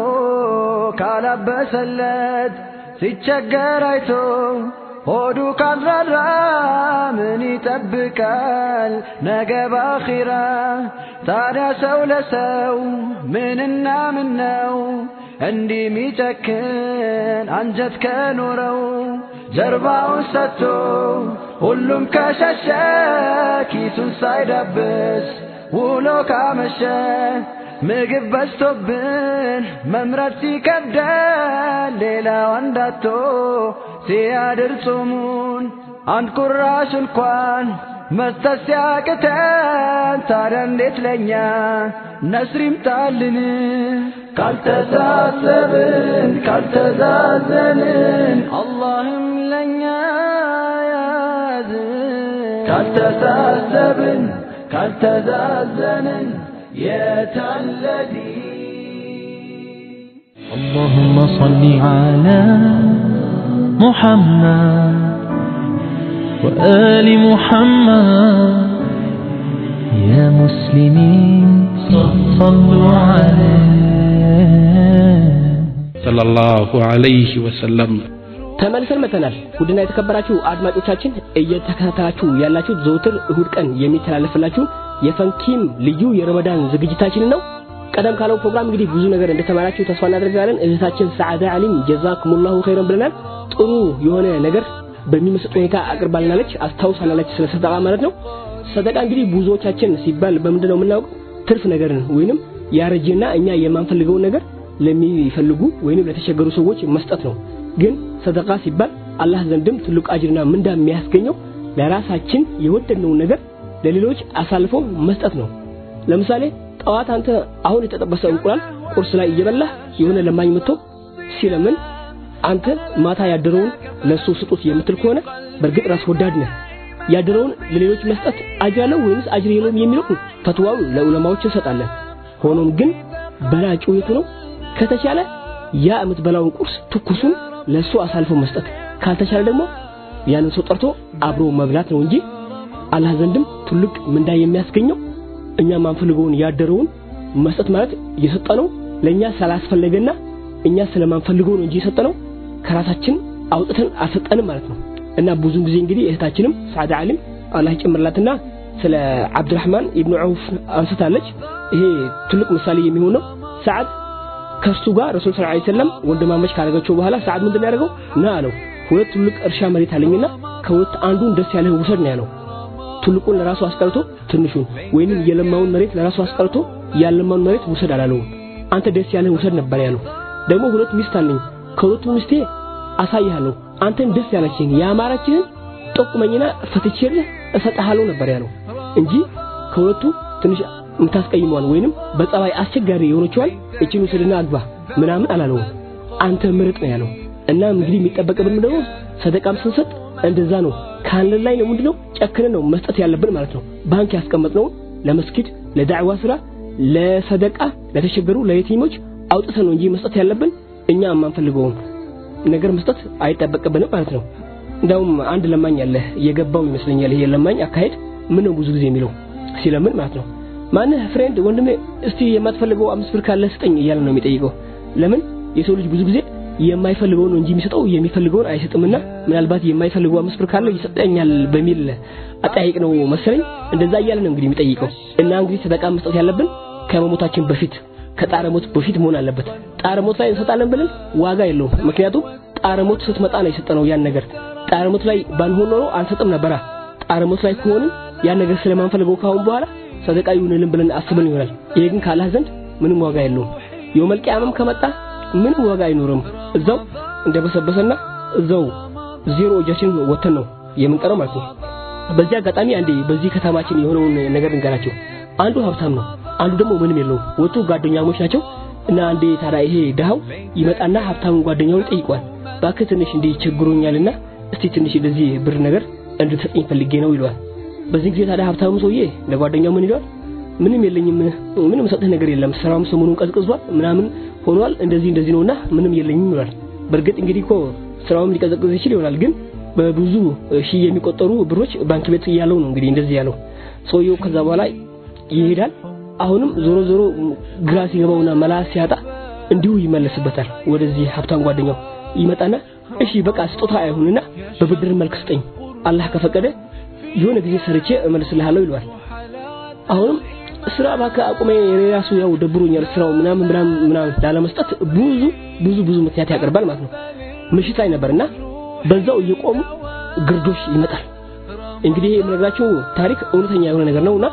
ካላበሰለት ሲቸገር አይቶ ሆዱ ካልራራ ምን ይጠብቃል ነገ ባኺራ? ታዲያ ሰው ለሰው ምንና ምን ነው እንዲህ ሚጨክን አንጀት ከኖረው ጀርባውን ሰጥቶ ሁሉም ከሸሸ ኪሱን ሳይዳብስ ውሎ ካመሸ ምግብ በዝቶብን መምረጥ ሲከብደን ሌላው አንዳቶ ሲያድር ጾሙን አንድ ቁራሽ እንኳን መስጠት ሲያቅተን ታዲያ እንዴት ለኛ ነስር ይምጣልን? ካልተሳሰብን ካልተዛዘንን አላህም ለኛ ያዝን። ካልተሳሰብን ካልተዛዘንን የታለዲ اللهم صل على محمد وآل محمد يا مسلمين صلوا عليه ሰለላሁ ዐለይሂ ወሰለም ተመልሰን መተናል። ውድና የተከበራችሁ አድማጮቻችን እየተከታተላችሁ ያላችሁት ዘውትር እሁድ ቀን የሚተላለፍላችሁ የፈንኪም ልዩ የረመዳን ዝግጅታችን ነው። ቀደም ካለው ፕሮግራም እንግዲህ ብዙ ነገር እንደተማራችሁ ተስፋ እናደርጋለን። እህታችን ሰዓዳ አሊም ጀዛኩሙላሁ ኸይረን ብለናል። ጥሩ የሆነ ነገር በሚመስጥ ሁኔታ አቅርባልናለች አስታውሳናለች ስለ ሰደቃ ማለት ነው። ሰደቃ እንግዲህ ብዙዎቻችን ሲባል በምንድነው የምናውቀው? ትርፍ ነገርን ወይንም ያረጀና እኛ የማንፈልገውን ነገር ለሚፈልጉ ወይንም ለተቸገሩ ሰዎች መስጠት ነው። ግን ሰደቃ ሲባል አላህ ዘንድም ትልቅ አጅርና ምንዳ የሚያስገኘው ለራሳችን የወደድነውን ነገር ለሌሎች አሳልፎ መስጠት ነው። ለምሳሌ ጠዋት አንተ አሁን የተጠበሰ እንቁላል ቁርስ ላይ እየበላህ የሆነ ለማኝ መጥቶ ሲለምን አንተ ማታ ያደረውን ለሱ ስጡት የምትል ከሆነ በእርግጥ ራስ ወዳድ ነህ። ያደረውን ለሌሎች መስጠት አጅር አለው ወይንስ አጅር የለውም የሚለው ፈትዋው ለዑለማዎች እንሰጣለን። ሆኖም ግን በላጩ የቱ ነው። ከተቻለ ያ የምትበላውን ቁርስ ትኩሱን ለሱ አሳልፎ መስጠት ካልተቻለ ደግሞ ያንን ሰው ጠርቶ አብሮ መብላት ነው እንጂ አላህ ዘንድም ትልቅ ምንዳ የሚያስገኘው እኛ ማንፈልገውን ያደረውን መስጠት ማለት የሰጠነው ለኛ ስላስፈለገና እኛ ስለማንፈልገው ነው እንጂ የሰጠነው ከራሳችን አውጥተን አልሰጠንም ማለት ነው። እና ብዙ ጊዜ እንግዲህ እህታችንም ሳዕዳ ዓሊም አላህ ይጨምርላትና ስለ አብዱራህማን ኢብኑ ዐውፍ አንስታለች። ይሄ ትልቅ ምሳሌ የሚሆነው ሰዓድ ከእርሱ ጋር ረሱል ስ ሰለም ወንድማመች ካደረገችው በኋላ ሰዓድ ምንድን ያደርገው ና አለው ሁለት ትልቅ እርሻ መሬት አለኝና ከሁለት አንዱን ደስ ያለህ ውሰድ ነው ያለው። ትልቁን ለራሱ አስቀርቶ ትንሹን ወይንም የለማውን መሬት ለራሱ አስቀርቶ ያለማውን መሬት ውሰድ አላለውም አንተ ደስ ያለህ ውሰድ ነበር ያለው። ደግሞ ሁለት ሚስት አለኝ ከሁለቱ ሚስቴ አሳይሃለሁ። አንተን ደስ ያለችህን ያማረችህን ጠቁመኝና ፈትቼልህ እሰጥሃለሁ ነበር ያለው እንጂ ከሁለቱ ትንሽ የምታስቀይመዋን ወይንም በጸባይ አስቸጋሪ የሆነችዋን እችን ውሰድና አግባ ምናምን አላለውም። አንተ ምርጥ ነው ያለው። እና እንግዲህ የሚጠበቅብን ደግሞ ሰደቃም ስንሰጥ እንደዛ ነው። ካለን ላይ ነው ምንድነው? ጨክነን ነው መስጠት ያለብን ማለት ነው። ባንክ ያስቀመጥነው ለመስጊድ ለዳዕዋ ስራ ለሰደቃ ለተቸገሩ ለየቲሞች አውጥተን ነው እንጂ መስጠት ያለብን እኛ የማንፈልገውን ነገር መስጠት አይጠበቅብንም ማለት ነው። እንዳውም አንድ ለማኝ አለ የገባው ይመስለኛል። ይሄ ለማኝ አካሄድ ምን ነው ብዙ ጊዜ የሚለው ሲለምን ማለት ነው። ማንህ friend ወንድሜ እስቲ የማትፈልገው አምስት ብር ካለ ስጠኝ እያለ ነው የሚጠይቀው። ለምን? የሰው ልጅ ብዙ ጊዜ የማይፈልገውን ነው እንጂ የሚሰጠው የሚፈልገውን አይሰጥምና ምናልባት የማይፈልገው አምስት ብር ካለው ይሰጠኛል በሚል አጠያይቅ ነው መሰለኝ። እንደዛ እያለ ነው እንግዲህ የሚጠይቀው። እና እንግዲህ ሰደቃ መስጠት ያለብን ከመሞታችን በፊት ከጣረ ሞት በፊት መሆን አለበት። ጣረ ሞት ላይ እንሰጣለን ብለን ዋጋ የለውም። ምክንያቱም ጣረ ሞት ስትመጣ ነው የሰጠነው ያን ነገር። ጣረ ሞት ላይ ባንሆን ኖሮ አንሰጥም ነበራ ጣረ ሞት ላይ ከሆንን ያን ነገር ስለማንፈልገው ካሁን በኋላ ሰደቃ ይሁንልን ብለን አስበን ይሆናል። ይሄ ግን ካላህ ዘንድ ምንም ዋጋ የለውም። የውመል ቂያማም ከመጣ ምንም ዋጋ አይኖርም። እዛው እንደበሰበሰና እዛው ዜሮ እጃችን ወተን ነው የምንቀረው ማለት ነው። በዚህ አጋጣሚ አንዴ በዚህ ከተማችን የሆነውን ነገር እንገራቸው አንዱ ሀብታም ነው አንዱ ደግሞ ምንም የለውም። ወጡ ጓደኛሞች ናቸው እና አንዴ ታዲያ ይሄ ድሃው ይመጣና ሀብታሙን ጓደኛውን ይጠይቋል ባክህ ትንሽ እንዲህ ቸግሮኛልና እስቲ ትንሽ እንደዚህ ብር ነገር እንድትሰጠኝ ፈልጌ ነው ይለዋል በዚህ ጊዜ ታዲያ ሀብታሙ ሰውዬ ለጓደኛው ምን ይለዋል ምንም የለኝም ምንም ሰጥህ ነገር የለም ስራውም ሰሞኑን ቀዝቅዟል ምናምን ሆኗል እንደዚህ እንደዚህ ነውና ምንም የለኝም ይላል በእርግጥ እንግዲህ እኮ ስራውም ሊቀዘቅዝ ይችል ይሆናል ግን በብዙ ሺህ የሚቆጠሩ ብሮች ባንክ ቤት እያለው ነው እንግዲህ እንደዚህ ያለው። ሰውየው ከዛ በኋላ ይሄዳል አሁንም ዞሮ ዞሮ ግራ ሲገባውና መላ ሲያጣ እንዲሁ ይመለስበታል ወደዚህ ሀብታም ጓደኛው። ይመጣና እሺ በቃ ስጦታ አይሁንና በብድር መልክ ስጠኝ። አላህ ከፈቀደ የሆነ ጊዜ ሰርቼ እመልስልሃለሁ ይለዋል። አሁንም ስራ ባካ አቁሜ የራሱ ያው ደብሮኛል ስራው ምናምን ምናምን ምናምን ላለመስጠት ብዙ ብዙ ብዙ ምክንያት ያቀርባል ማለት ነው። ምሽት ላይ ነበርና በዛው እየቆሙ ግርዶሽ ይመጣል። እንግዲህ የምነግራችሁ ታሪክ እውነተኛ የሆነ ነገር ነውና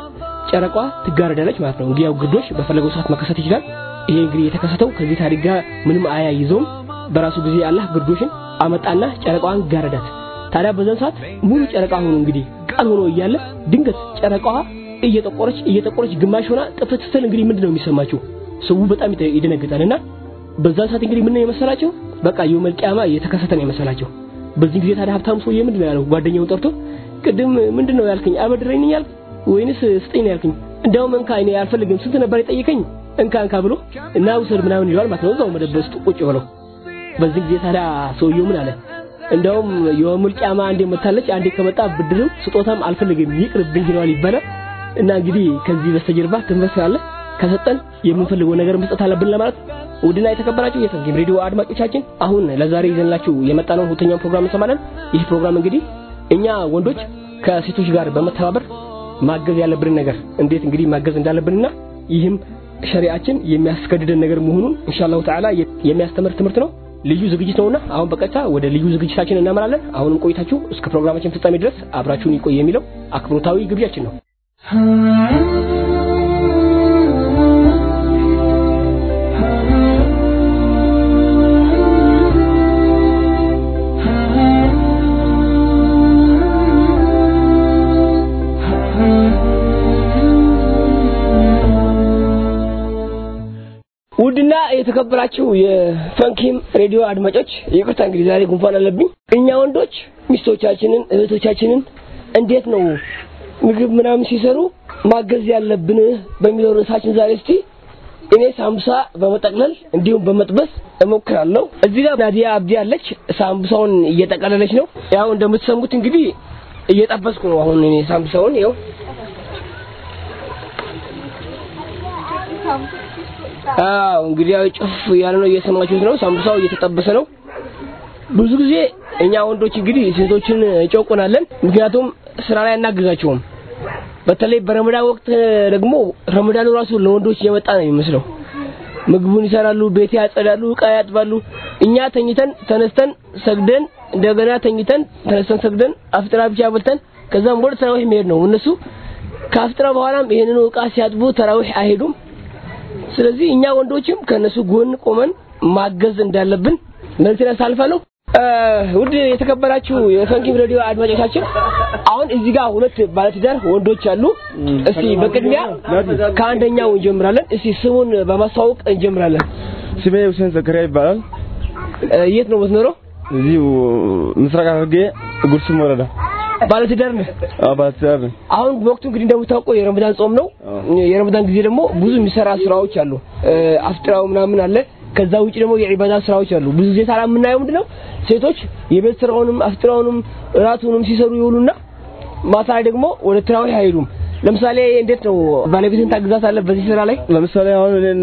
ጨረቋ ትጋረዳለች ማለት ነው። እንግዲህ ያው ግርዶሽ በፈለገው ሰዓት መከሰት ይችላል። ይሄ እንግዲህ የተከሰተው ከዚህ ታሪክ ጋር ምንም አያይዘውም። በራሱ ጊዜ አላህ ግርዶሽን አመጣና ጨረቃዋን ጋረዳት። ታዲያ በዛን ሰዓት ሙሉ ጨረቃ ሆኖ እንግዲህ ቀን ሆኖ እያለ ድንገት ጨረቃዋ እየጠቆረች እየጠቆረች ግማሽ ሆና ጥፍት ስትል እንግዲህ ምንድነው የሚሰማቸው ሰው በጣም ይደነግጣልና በዛ ሰዓት እንግዲህ ምን ነው የመሰላቸው? በቃ የውመል ቂያማ እየተከሰተ ነው የመሰላቸው። በዚህ ጊዜ ታዲያ ሀብታሙ ሰውዬ ምንድነው ያለው? ጓደኛውን ጠርቶ ቅድም ምንድነው ያልከኝ? አበድረኝ ያልክ ወይንስ ስጠኝ ነው ያልከኝ? እንደውም እንካ እኔ አልፈልግም ስንት ነበር የጠየቀኝ እንካ እንካ ብሎ እና ውሰድ ምናምን ይለዋል ማለት ነው። እዛው መደብ ውስጥ ቁጭ ብለው በዚህ ጊዜ ታዲያ ሰውየው ምን አለ? እንደውም የውመል ቂያማ አንዴ መታለች አንዴ ከመጣ ብድርም ስጦታም አልፈልግም ይቅርብኝ ይለዋል ይባላል። እና እንግዲህ ከዚህ በስተጀርባ ትምህርት አለ ከሰጠን የምንፈልገው ነገር መስጠት አለብን ለማለት ውድና የተከበራችሁ የፈንጊም ሬዲዮ አድማጮቻችን አሁን ለዛሬ ይዘንላችሁ የመጣነው ሁለተኛው ፕሮግራም እንሰማለን። ይህ ፕሮግራም እንግዲህ እኛ ወንዶች ከሴቶች ጋር በመተባበር ማገዝ ያለብን ነገር እንዴት እንግዲህ ማገዝ እንዳለብንና ይህም ሸሪዓችን የሚያስገድደን ነገር መሆኑን ኢንሻአላሁ ተዓላ የሚያስተምር ትምህርት ነው ልዩ ዝግጅት ነውና አሁን በቀጥታ ወደ ልዩ ዝግጅታችን እናመራለን። አሁንም ቆይታችሁ እስከ ፕሮግራማችን ፍጻሜ ድረስ አብራችሁን ይቆይ የሚለው አክብሮታዊ ግብዣችን ነው። የተከበራችሁ የፈንኪም ሬዲዮ አድማጮች ይቅርታ እንግዲህ ዛሬ ጉንፋን አለብኝ። እኛ ወንዶች ሚስቶቻችንን እህቶቻችንን እንዴት ነው ምግብ ምናምን ሲሰሩ ማገዝ ያለብን በሚለው ርዕሳችን ዛሬ እስቲ እኔ ሳምቡሳ በመጠቅለል እንዲሁም በመጥበስ እሞክራለሁ። እዚህ ጋር ናዲያ አብዲ አለች፣ ሳምቡሳውን እየጠቀለለች ነው። ያው እንደምትሰሙት እንግዲህ እየጠበስኩ ነው አሁን እኔ ሳምቡሳውን ያው አዎ እንግዲህ ያው ጭፍ ያለ ነው እየሰማችሁት ነው። ሳምቡሳው እየተጠበሰ ነው። ብዙ ጊዜ እኛ ወንዶች እንግዲህ ሴቶችን እንጨቁናለን፣ ምክንያቱም ስራ ላይ አናግዛቸውም። በተለይ በረመዳን ወቅት ደግሞ ረመዳኑ ራሱ ለወንዶች እየመጣ ነው የሚመስለው። ምግቡን ይሰራሉ፣ ቤት ያጸዳሉ፣ እቃ ያጥባሉ። እኛ ተኝተን ተነስተን ሰግደን እንደገና ተኝተን ተነስተን ሰግደን አፍጥራ ብቻ በልተን ከዛም ወደ ተራዊህ መሄድ ነው። እነሱ ከአፍጥራ በኋላም ይሄንኑ እቃ ሲያጥቡ ተራዊህ አይሄዱም። ስለዚህ እኛ ወንዶችም ከነሱ ጎን ቆመን ማገዝ እንዳለብን መልዕክት አሳልፋለሁ። ውድ የተከበራችሁ የፈንኪም ሬዲዮ አድማጮቻችን አሁን እዚህ ጋር ሁለት ባለትዳር ወንዶች አሉ። እስቲ በቅድሚያ ከአንደኛው እንጀምራለን። እስቲ ስሙን በማስተዋወቅ እንጀምራለን። ስሜ ሁሴን ዘከሪያ ይባላል። የት ነው የምትኖረው? እዚሁ ምስራቅ ሐረርጌ ጉርሱም ወረዳ። ባለትዳር ነህ? አዎ ባለትዳር ነኝ። አሁን ወቅቱ እንግዲህ እንደምታውቀው የረመዳን ጾም ነው። የረመዳን ጊዜ ደግሞ ብዙ የሚሰራ ስራዎች አሉ። አፍጥራው ምናምን አለ። ከዛ ውጭ ደግሞ የዒባዳ ስራዎች አሉ። ብዙ ጊዜ ታዲያ የምናየው ምንድነው ሴቶች የቤት ስራውንም አፍጥራውንም እራቱንም ሲሰሩ ይውሉና ማታ ላይ ደግሞ ወደ ትራዊህ አይሄዱም። ለምሳሌ እንዴት ነው ባለቤትን ታግዛታለህ በዚህ ስራ ላይ? ለምሳሌ አሁን እኔን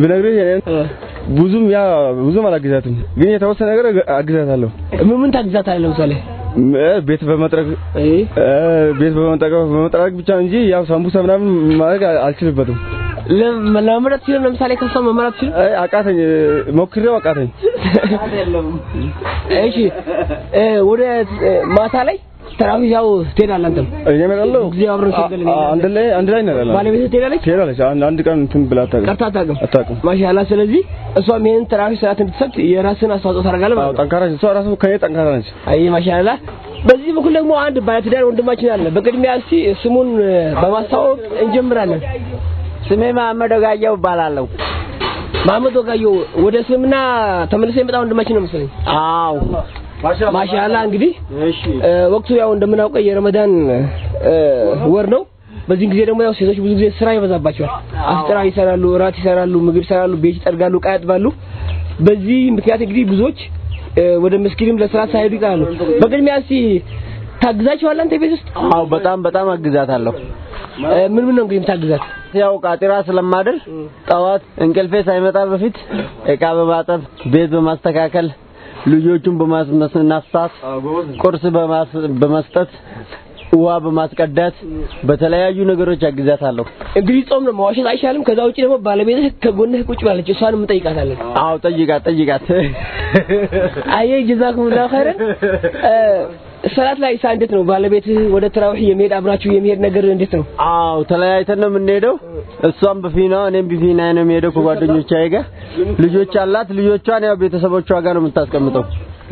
ብነግርህ እኔን ብዙም ያ ብዙም አላግዛትም፣ ግን የተወሰነ ነገር አግዛታለሁ። ምን ምን ታግዛታለህ ለምሳሌ? ቤት በመጥረግ ቤት በመጠረግ በመጥረግ ብቻ እንጂ ያው ሳምቡሳ ምናምን ማድረግ አልችልበትም። ለመምራት ሲሆን ለምሳሌ ከሷ መመራት ሲሆን አቃተኝ፣ ሞክሬው አቃተኝ። እሺ ወደ ማታ ላይ ተራዊህ ያው ትሄዳለህ አንተም? እኔ እመጣለሁ። ጊዜ አብረን ሰገልን አንድ ላይ አንድ ላይ እንሄዳለን። ባለቤትህ ትሄዳለች? ትሄዳለች። አንድ ቀን እንትን ብላ አታውቅም። ቀርታ አታውቅም? አታውቅም። ማሻአላ። ስለዚህ እሷም ይሄን ተራዊህ ሰዓት እንድትሰግድ የራስህን አስተዋጽኦ ታደርጋለህ ማለት ነው። ጠንካራ ነች። እሷ ራሱ ከኔ ጠንካራ ነች። አይ ማሻአላ። በዚህ በኩል ደግሞ አንድ ባለትዳር ወንድማችን አለ። በቅድሚያ እስቲ ስሙን በማስተዋወቅ እንጀምራለን። ስሜ መሐመድ ወጋየሁ እባላለሁ። መሐመድ ወጋየሁ ወደ እስልምና ተመልሶ የመጣ ወንድማችን ነው መሰለኝ። አዎ ማሻአላ እንግዲህ ወቅቱ ያው እንደምናውቀው የረመዳን ወር ነው። በዚህ ጊዜ ደግሞ ያው ሴቶች ብዙ ጊዜ ስራ ይበዛባቸዋል። አፍጥራ ይሰራሉ፣ እራት ይሰራሉ፣ ምግብ ይሰራሉ፣ ቤት ይጠርጋሉ፣ ዕቃ ያጥባሉ። በዚህ ምክንያት እንግዲህ ብዙዎች ወደ መስጊድም ለስራ ሳይሄዱ ይቀራሉ። በቅድሚያ እስቲ ታግዛቸዋለህ አንተ ቤት ውስጥ? አዎ በጣም በጣም አግዛታለሁ። ምን ምን ነው እንግዲህ የምታግዛት? ያው ቃጢራ ስለማድር ጠዋት እንቅልፌ ሳይመጣ በፊት ዕቃ በማጠብ ቤት በማስተካከል ልጆቹን በማስነሳት ቁርስ በመስጠት ውሃ በማስቀዳት በተለያዩ ነገሮች አግዛታለሁ። እንግዲህ ጾም ነው መዋሸት አይሻልም። ከዛ ውጪ ደግሞ ባለቤትህ ከጎንህ ቁጭ ባለች እሷንም እንጠይቃታለን። አዎ ጠይቃት ጠይቃት። አየ ጀዛኩሙላሁ ኸይረን። ሰላት ላይ ሳ እንዴት ነው ባለቤትህ ወደ ተራዊህ የሚሄድ አብራችሁ የሚሄድ ነገር እንዴት ነው? አዎ ተለያይተን ነው የምንሄደው። እሷም በፊና እኔም በፊና ነው የሚሄደው ከጓደኞቿ ጋር። ልጆች አላት። ልጆቿን ያው ቤተሰቦቿ ጋር ነው የምታስቀምጠው።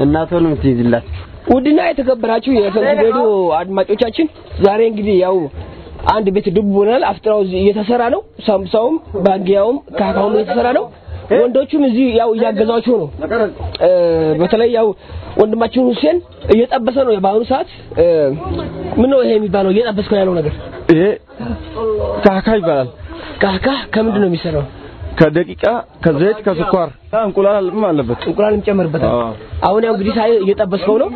እናቷን ነው የምትይዝላት። ውድና የተከበራችሁ የፈንኪ ሬዲዮ አድማጮቻችን ዛሬ እንግዲህ ያው አንድ ቤት ድብ ሆናል። አፍጥራው እየተሰራ ነው። ሳምቡሳውም ባንጊያውም ካካውም እየተሰራ ነው። ወንዶቹም እዚህ ያው እያገዛቸው ነው። በተለይ ያው ወንድማችን ሁሴን እየጠበሰ ነው በአሁኑ ሰዓት። ምን ነው ይሄ የሚባለው እየጠበስከው ያለው ነገር? ይሄ ካካ ይባላል። ካካ ከምንድን ነው የሚሰራው? ከደቂቃ ከዘይት ከስኳር እንቁላልም አለበት። እንቁላልም ጨምርበታል። አሁን ያው እንግዲህ ሳይ እየጠበስከው ነው።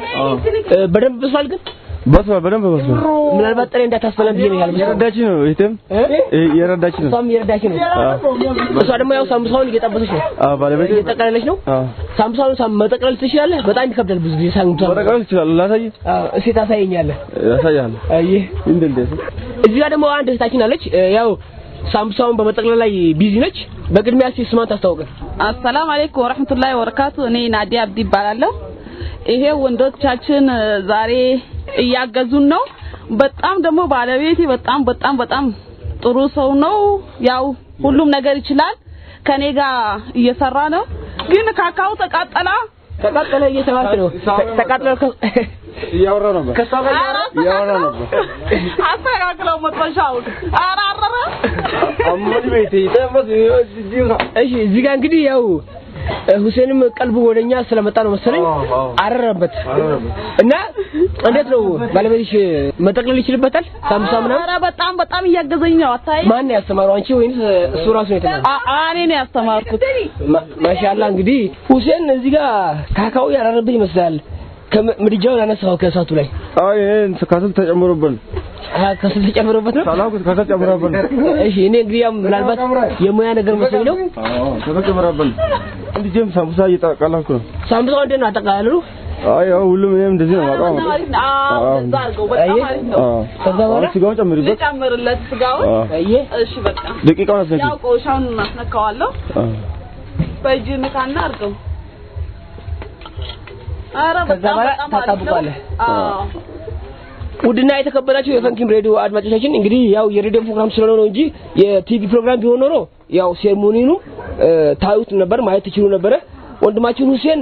በደንብ በስሏል ግን በስሏል፣ በደንብ በስሏል። ምናልባት ጥሬ እንዳታስበለን ብዬ ነው ያልኩት። የረዳች ነው እህቴም የረዳች ነው። እሷም የረዳች ነው። እሷ ደግሞ ያው ሳምቡሳውን እየጠበሰች ነው። አዎ ባለቤት እየጠቀለለች ነው። አዎ ሳምቡሳውን ሳም መጠቅለል ትችላለህ? በጣም ይከብዳል ብዙ ጊዜ ሳምቡሳ መጠቅለል ትችላለህ። ላሳይ? አዎ እሺ ታሳየኛለህ። ያሳያለሁ። አይ እንዴ እንዴ እዚህ ጋር ደግሞ አንድ እህታችን አለች። ያው ሳምቡሳውን በመጠቅለል ላይ busy ነች። በቅድሚያ እስቲ ስሟን ታስታውቀን። አሰላሙ አለይኩም ወረህመቱላሂ ወበረካቱ። እኔ ናዲያ አብዲ ይባላለሁ። ይሄ ወንዶቻችን ዛሬ እያገዙን ነው። በጣም ደግሞ ባለቤቴ በጣም በጣም በጣም ጥሩ ሰው ነው። ያው ሁሉም ነገር ይችላል። ከኔ ጋር እየሰራ ነው። ግን ካካው ተቃጠላ ተቃጠለ እየተባልክ ነው። ተቃጠለ እያወራ ነበር ከሷ ጋር እያወራ ነበር አስተካክለው መጥበሻውን አራረረ ቤቴ ተመስ እሺ እዚህ ጋር እንግዲህ ያው ሁሴንም ቀልቡ ወደኛ ስለመጣ ነው መሰለኝ አረረበት። እና እንዴት ነው ባለቤትሽ መጠቅለል ይችልበታል? ሳምቡሳ ምናምን? ኧረ በጣም በጣም እያገዘኝ ነው። አታይ። ማን ነው ያስተማረው? አንቺ ወይንስ እሱ ራሱ ነው የተማረው? እኔ ነው ያስተማርኩት። ማሻአላ እንግዲህ ሁሴን እዚህ ጋር ካካው ያረረብህ ይመስላል ከምድጃውን ያነሳው ከእሳቱ ላይ? አይ ይሄን ከስል ተጨምሮብን። አሀ ከስል ተጨምሮበት ነው? ሳላውቅ ከስል ጨምሮብን እሺ እኔ እንግዲህ ያው ምናልባት የሙያ ነገር መስሎኝ ነው? አዎ ከስል ጨምሮብን አንድ ጀም ሳምቡሳ እየጠቀለልኩ ነው። ሳምቡሳው እንዴት ነው? አጠቃላሉ አይ ያው ሁሉም እኔም እንደዚህ ነው። ማውቀው አዎ እንደዛ አድርገው በጣም አሪፍ ነው። አዎ። ከዛ በኋላ? ስጋውን ጨምሪበት። ልጨምርለት ስጋውን? አየ እሺ በቃ ደቂቃውን አስነኪ ያው ቆሻውን እናስነካዋለሁ አዎ። በእጅ ንካና አድርገው ከዛ በኋላ ታጣብቃለህ። ውድና የተከበራችሁ የፈንኪም ሬዲዮ አድማጮቻችን እንግዲህ ያው የሬዲዮ ፕሮግራም ስለሆነ ነው እንጂ የቲቪ ፕሮግራም ቢሆን ኖሮ ያው ሴርሞኒኑ ታዩት ነበር ማየት ትችሉ ነበረ። ወንድማችን ሁሴን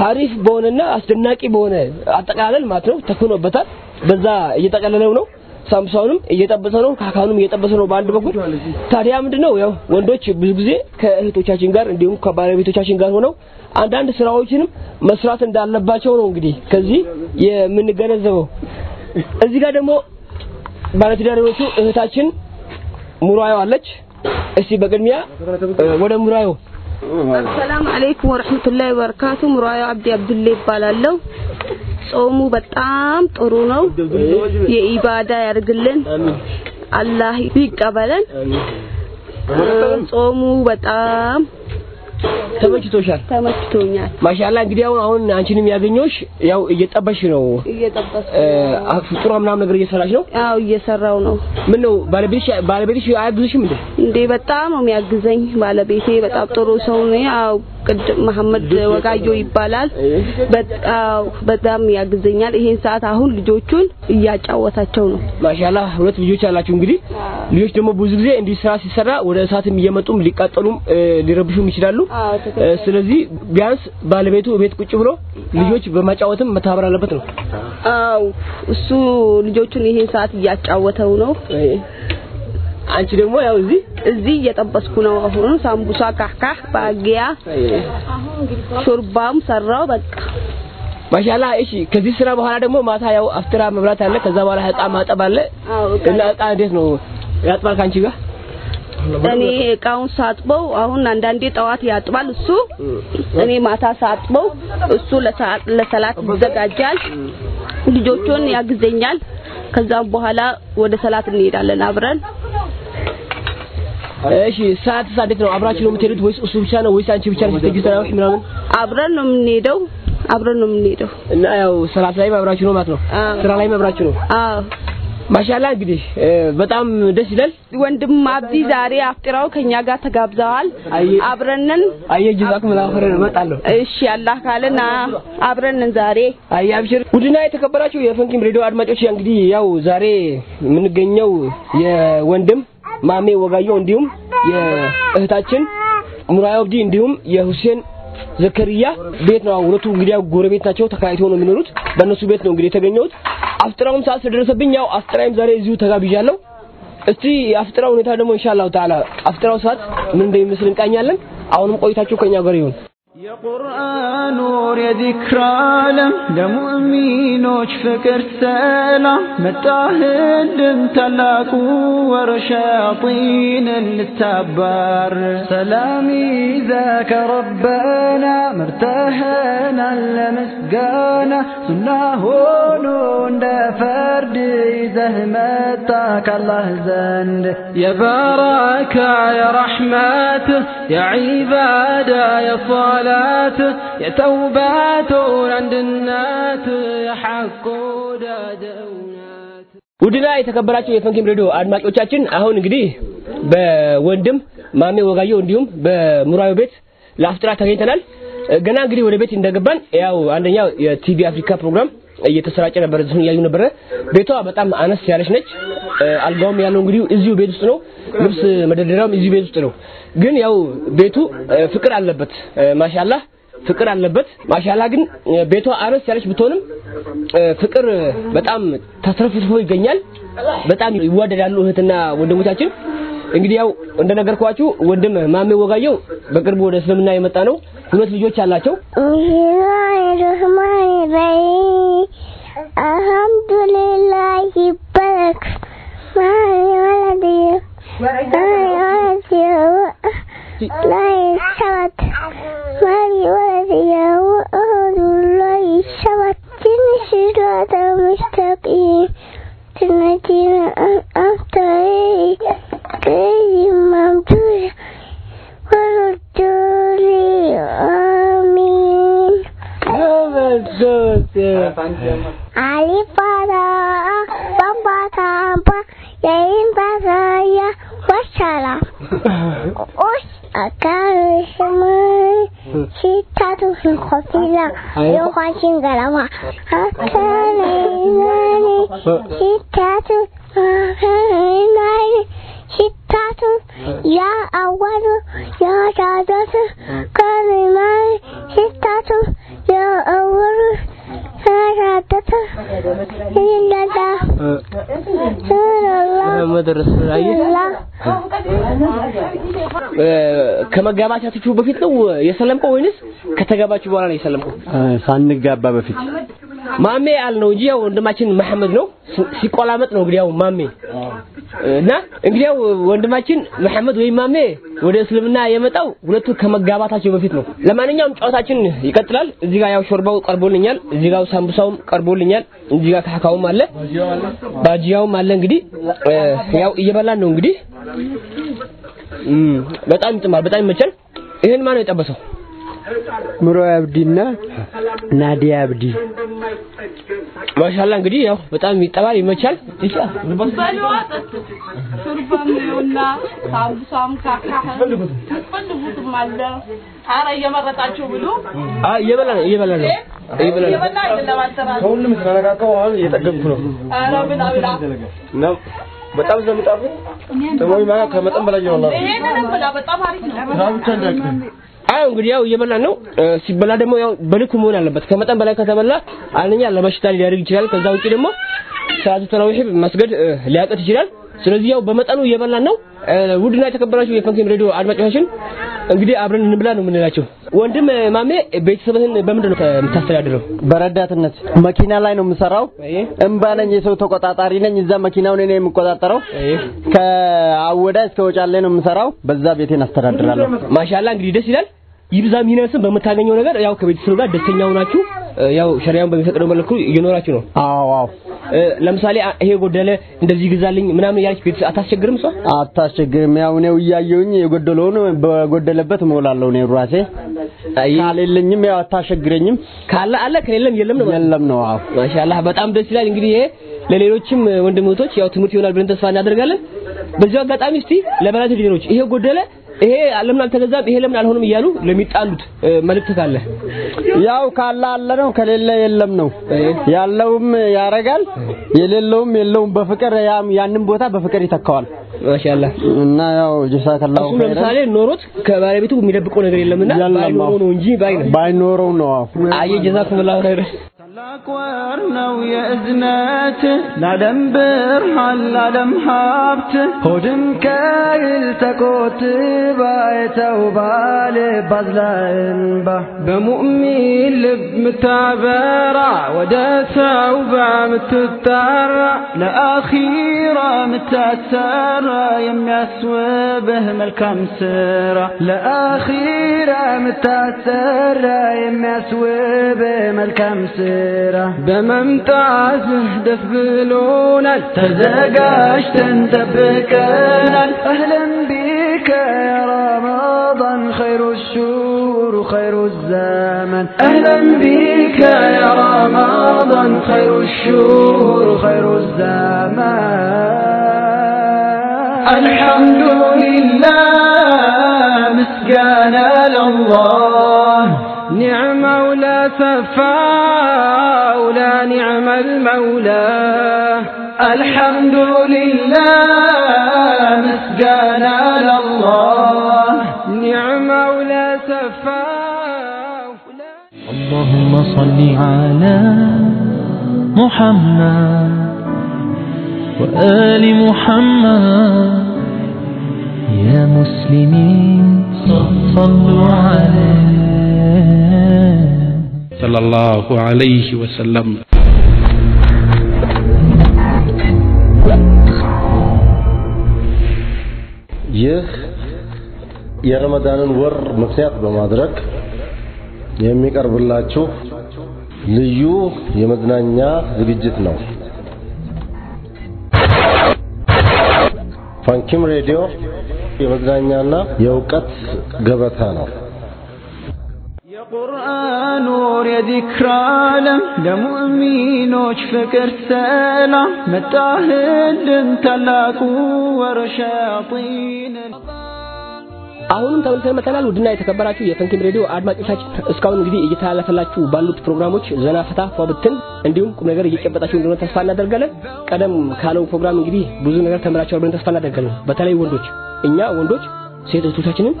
ሀሪፍ በሆነና አስደናቂ በሆነ አጠቃለል ማለት ነው ተክኖበታል። በዛ እየጠቀለለው ነው። ሳምቡሳውንም እየጠበሰ ነው፣ ካካኑም እየጠበሰ ነው በአንድ በኩል። ታዲያ ምንድነው ያው ወንዶች ብዙ ጊዜ ከእህቶቻችን ጋር እንዲሁም ከባለቤቶቻችን ጋር ሆነው አንዳንድ ስራዎችንም መስራት እንዳለባቸው ነው እንግዲህ ከዚህ የምንገነዘበው። እዚህ ጋር ደግሞ ባለትዳሮቹ እህታችን ሙራዮ አለች። እስቲ በቅድሚያ ወደ ሙራዮ አሰላሙ አለይኩም ወረህመቱላሂ ወበረካቱ። ሙራዮ አብዲ አብዱላ ይባላለሁ። ጾሙ በጣም ጥሩ ነው። የኢባዳ ያርግልን፣ አላህ ይቀበለን። ጾሙ በጣም ተመችቶሻል? ተመችቶኛል። ማሻአላ እንግዲህ አሁን አሁን አንቺንም ያገኘሁሽ ያው እየጠበሽ ነው እየጠበስኩ እ፣ ፍጡሯ ምናምን ነገር እየሰራች ነው። አዎ እየሰራው ነው። ምን ነው ባለቤትሽ ባለቤትሽ አያግዝሽም እንዴ? እንዴ በጣም ነው የሚያግዘኝ ባለቤቴ። በጣም ጥሩ ሰው ነው። ያው ቅድም መሐመድ ወጋዮ ይባላል። በጣም በጣም ያግዘኛል። ይሄን ሰዓት አሁን ልጆቹን እያጫወታቸው ነው። ማሻአላ ሁለት ልጆች አላችሁ። እንግዲህ ልጆች ደግሞ ብዙ ጊዜ እንዲህ ስራ ሲሰራ ወደ እሳትም እየመጡም ሊቃጠሉም ሊረብሹም ይችላሉ። ስለዚህ ቢያንስ ባለቤቱ ቤት ቁጭ ብሎ ልጆች በማጫወትም መተባበር አለበት ነው። አው እሱ ልጆቹን ይሄን ሰዓት እያጫወተው ነው። አንቺ ደግሞ ያው እዚህ እዚህ እየጠበስኩ ነው። አሁን ሳምቡሳ ካካህ ባጊያ ሾርባም ሰራው በቃ ማሻአላ እሺ። ከዚህ ስራ በኋላ ደግሞ ማታ ያው አፍጥራ መብላት አለ። ከዛ በኋላ እቃ ማጠብ አለ። እና እቃ እንዴት ነው ያጥባል ከአንቺ ጋር? እኔ እቃውን ሳጥበው አሁን አንዳንዴ ጠዋት ያጥባል እሱ፣ እኔ ማታ ሳጥበው እሱ ለሰላት ይዘጋጃል። ልጆቹን ያግዘኛል። ከዛም በኋላ ወደ ሰላት እንሄዳለን አብረን። እሺ ሰዓት ሰዓት እንዴት ነው አብራችሁ ነው የምትሄዱት ወይስ እሱ ብቻ ነው ወይስ አንቺ ብቻ ነሽ ስትሄጂ ምናምን? አብረን ነው የምንሄደው። አብረን ነው የምንሄደው። እና ያው ሰላት ላይ አብራችሁ ነው ማለት ነው። ስራ ላይ አብራችሁ ነው። አዎ ማሻአላ እንግዲህ በጣም ደስ ይላል። ወንድም አብዲ ዛሬ አፍጥራው ከኛ ጋር ተጋብዘዋል። አብረንን አየ ላሁ ኸይረን እመጣለሁ። እሺ አላህ ካለን አብረንን ዛሬ አይ አብሽር። ውድና የተከበራችሁ የፈንኪም ሬዲዮ አድማጮች እንግዲህ ያው ዛሬ የምንገኘው የወንድም ማሜ ወጋዮ እንዲሁም የእህታችን ሙራይ አብዲ እንዲሁም የሁሴን ዘከሪያ ቤት ነው። ሁለቱ እንግዲህ ጎረቤት ናቸው፣ ተከራይተው ነው የሚኖሩት። በእነሱ ቤት ነው እንግዲህ የተገኘሁት። አፍጥራውም ሰዓት ስለደረሰብኝ ያው አፍጥራይም ዛሬ እዚሁ ተጋብዣለሁ። እስቲ የአፍጥራው ሁኔታ ደግሞ ኢንሻአላህ ተዓላ አፍጥራው ሰዓት ምን እንደሚመስል እንቃኛለን። አሁንም ቆይታችሁ ከኛ ጋር ይሁን። ኑር የዚክር ዓለም ለሙእሚኖች ፍቅር ሰላም መጣህልን ታላቁ ወር ሸያጢንን ልታባር ሰላም ይዘከ ረበና መርተህናል ለምስጋና ሱና ሆኖ እንደ ፈርድ ይዘህ መጣ ካላህ ዘንድ የበረካ የረሕመት የዒባዳ ሰላት የተውባ አንድነት የሐቅ ወዳጅ ውድና የተከበራቸው የፈንኪም ሬዲዮ አድማጮቻችን አሁን እንግዲህ በወንድም ማሜ ወጋየው እንዲሁም በሙራዩ ቤት ለአፍጥራ ተገኝተናል። ገና እንግዲህ ወደ ቤት እንደገባን ያው አንደኛው የቲቪ አፍሪካ ፕሮግራም እየተሰራጨ ነበር፣ እሱን እያዩ ነበረ። ቤቷ በጣም አነስ ያለች ነች። አልጋውም ያለው እንግዲህ እዚሁ ቤት ውስጥ ነው። ልብስ መደርደሪያውም እዚሁ ቤት ውስጥ ነው። ግን ያው ቤቱ ፍቅር አለበት ማሻላህ ፍቅር አለበት። ማሻላ ግን ቤቷ አነስ ያለች ብትሆንም ፍቅር በጣም ተትረፍርፎ ይገኛል። በጣም ይዋደዳሉ እህትና ወንድሞቻችን። እንግዲህ ያው እንደነገርኳችሁ ወንድም ማሜ ወጋየው በቅርቡ ወደ እስልምና የመጣ ነው። ሁለት ልጆች አላቸው። አልሐምዱሊላህ ይባረክ ማን ወለድ ላይ ሰባት ማን ወለድ Alifara, bambata, yayin bara ya wasara. Us a kare shi mai shi ta tufin kofila lokacin garama. Haka ne nani shi ta tufin kofila ዳዳቱ ከሪማይ ሲታቱ ያ አዋሉ ዳዳቱ ይላዳ መድረስ ላይ ከመጋባታችሁ በፊት ነው የሰለምከው ወይንስ ከተጋባችሁ በኋላ ነው የሰለምከው? ሳንጋባ በፊት ማሜ አልነው እንጂ ያው ወንድማችን መሐመድ ነው ሲቆላመጥ ነው እንግዲህ ያው ማሜ እና እንግዲህ ያው ወንድማችን መሐመድ ወይም ማሜ ወደ እስልምና የመጣው ሁለቱ ከመጋባታቸው በፊት ነው። ለማንኛውም ጨዋታችን ይቀጥላል። እዚህ ጋር ያው ሾርባው ቀርቦልኛል፣ እዚህ ጋር ሳምቡሳውም ቀርቦልኛል፣ እዚህ ጋር ካካውም አለ፣ ባጂያውም አለ። እንግዲህ ያው እየበላን ነው እንግዲህ በጣም ይጥማል፣ በጣም ይመቻል። ይሄን ማን ነው የጠበሰው? ምሮ አብዲና ናዲያ አብዲ ማሻላ እንግዲህ ያው በጣም ይጠባል ይመቻል። ሹርባም ይኸውና ሳምቡሳም ካካህም ፈልጉትም አለ። ኧረ እየመረጣችሁ ብሉ። አይ እየበላ ነው እየበላ እየበላ ከሁሉም ስለነካካው አሁን እየጠገብኩ ነው። ኧረ ብላ ብላ። ነው በጣም ስለሚጣፍጥ ጥሞኝ ማለት ከመጠን በላይ ይሆናል። ይሄንንም ብላ በጣም አሪፍ ነው። ብቻ አዎ እንግዲህ ያው እየበላን ነው። ሲበላ ደግሞ ያው በልኩ መሆን አለበት። ከመጠን በላይ ከተበላ አንደኛ ለበሽታ ሊያደርግ ይችላል። ከዛ ውጪ ደግሞ ሰዓቱ ተራዊህ መስገድ ሊያቀት ይችላል። ስለዚህ ያው በመጠኑ እየበላን ነው። ውድና የተከበራችሁ የፈንኪም ሬዲዮ አድማጮቻችን እንግዲህ አብረን እንብላ ነው የምንላቸው። ወንድም ማሜ ቤተሰብህን በምንድን ነው የምታስተዳድረው? በረዳትነት መኪና ላይ ነው የምሰራው። እምባ ነኝ፣ የሰው ተቆጣጣሪ ነኝ። እዛ መኪናውን እኔ የምቆጣጠረው ከአወዳ እስከ ወጫሌ ነው የምሰራው። በዛ ቤቴን አስተዳድራለሁ። ማሻላ እንግዲህ ደስ ይላል። ይብዛም ይነስም በምታገኘው ነገር ያው ከቤተሰብ ጋር ደስተኛ ሆናችሁ ያው ሸሪያውን በሚፈቅደው መልኩ እየኖራችሁ ነው። አዎ አዎ። ለምሳሌ ይሄ ጎደለ እንደዚህ ግዛልኝ ምናምን ያለች ቤት አታስቸግርም? እሷ አታስቸግርም። ያው እኔው እያየሁኝ የጎደለውን በጎደለበት እሞላለሁ እኔ ራሴ። ካሌለኝም ያው አታስቸግረኝም። ካለ አለ ከሌለም የለም ነው። የለም ነው። አዎ ማሻአላህ በጣም ደስ ይላል። እንግዲህ ይሄ ለሌሎችም ወንድም እህቶች ያው ትምህርት ይሆናል ብለን ተስፋ እናደርጋለን። በዚሁ አጋጣሚ እስቲ ለበላት ልጆች ይሄ ጎደለ ይሄ ለምን አልተገዛም ይሄ ለምን አልሆነም እያሉ ለሚጣሉት መልእክት ካለ ያው ካለ አለ ነው፣ ከሌለ የለም ነው። ያለውም ያረጋል፣ የሌለውም የለውም። በፍቅር ያንን ቦታ በፍቅር ይተካዋል። ማሻአላ እና ያው ጀዛከላሁ እሱ ለምሳሌ ኖሮት ከባለቤቱ የሚደብቀው ነገር የለምና ባይኖረው ነው እንጂ ባይኖረው ነው። አየ لاكورنا ويا اذناته نعلم برحة نعلم حابته هدم كايل تكوت بايت وبالي بازلين به بمؤمن لب متعبرة وداسة وبع لأخيرا لأخيرة يم يسوى به ملكم لأخيرا لأخيرة يم يسوى به ملكا سرة غيره بممتاز دفلونا تزاقشتن تبكنا أهلا بك يا رمضان خير الشهور خير الزمن. أهلا بك يا رمضان خير الشهور خير الزمان الحمد لله مسكان لله نعم ولا سفاه نعم المولى الحمد لله مسكانا لله نعم ولا سفا اللهم صل على محمد وآل محمد. يا مسلمين صلوا عليه. صلى الله عليه وسلم. ይህ የረመዳንን ወር ምክንያት በማድረግ የሚቀርብላችሁ ልዩ የመዝናኛ ዝግጅት ነው። ፋንኪም ሬዲዮ የመዝናኛና የእውቀት ገበታ ነው። የቁርአን ወር የዚክር ዓለም ለሙእሚኖች ፍቅር ሰላም መጣህልን ታላቁ ወር ሸያጢንን አሁንም ተመልሰን መተናል። ውድና የተከበራችሁ የፈንኪም ሬዲዮ አድማጮቻችን እስካሁን እንግዲህ እየተላለፈላችሁ ባሉት ፕሮግራሞች ዘና ፈታ ፏብትን እንዲሁም ቁም ነገር እየጨበጣችሁ እንደሆነ ተስፋ እናደርጋለን። ቀደም ካለው ፕሮግራም እንግዲህ ብዙ ነገር ተምራችኋል ብለን ተስፋ እናደርጋለን። በተለይ ወንዶች እኛ ወንዶች ሴት እህቶቻችንን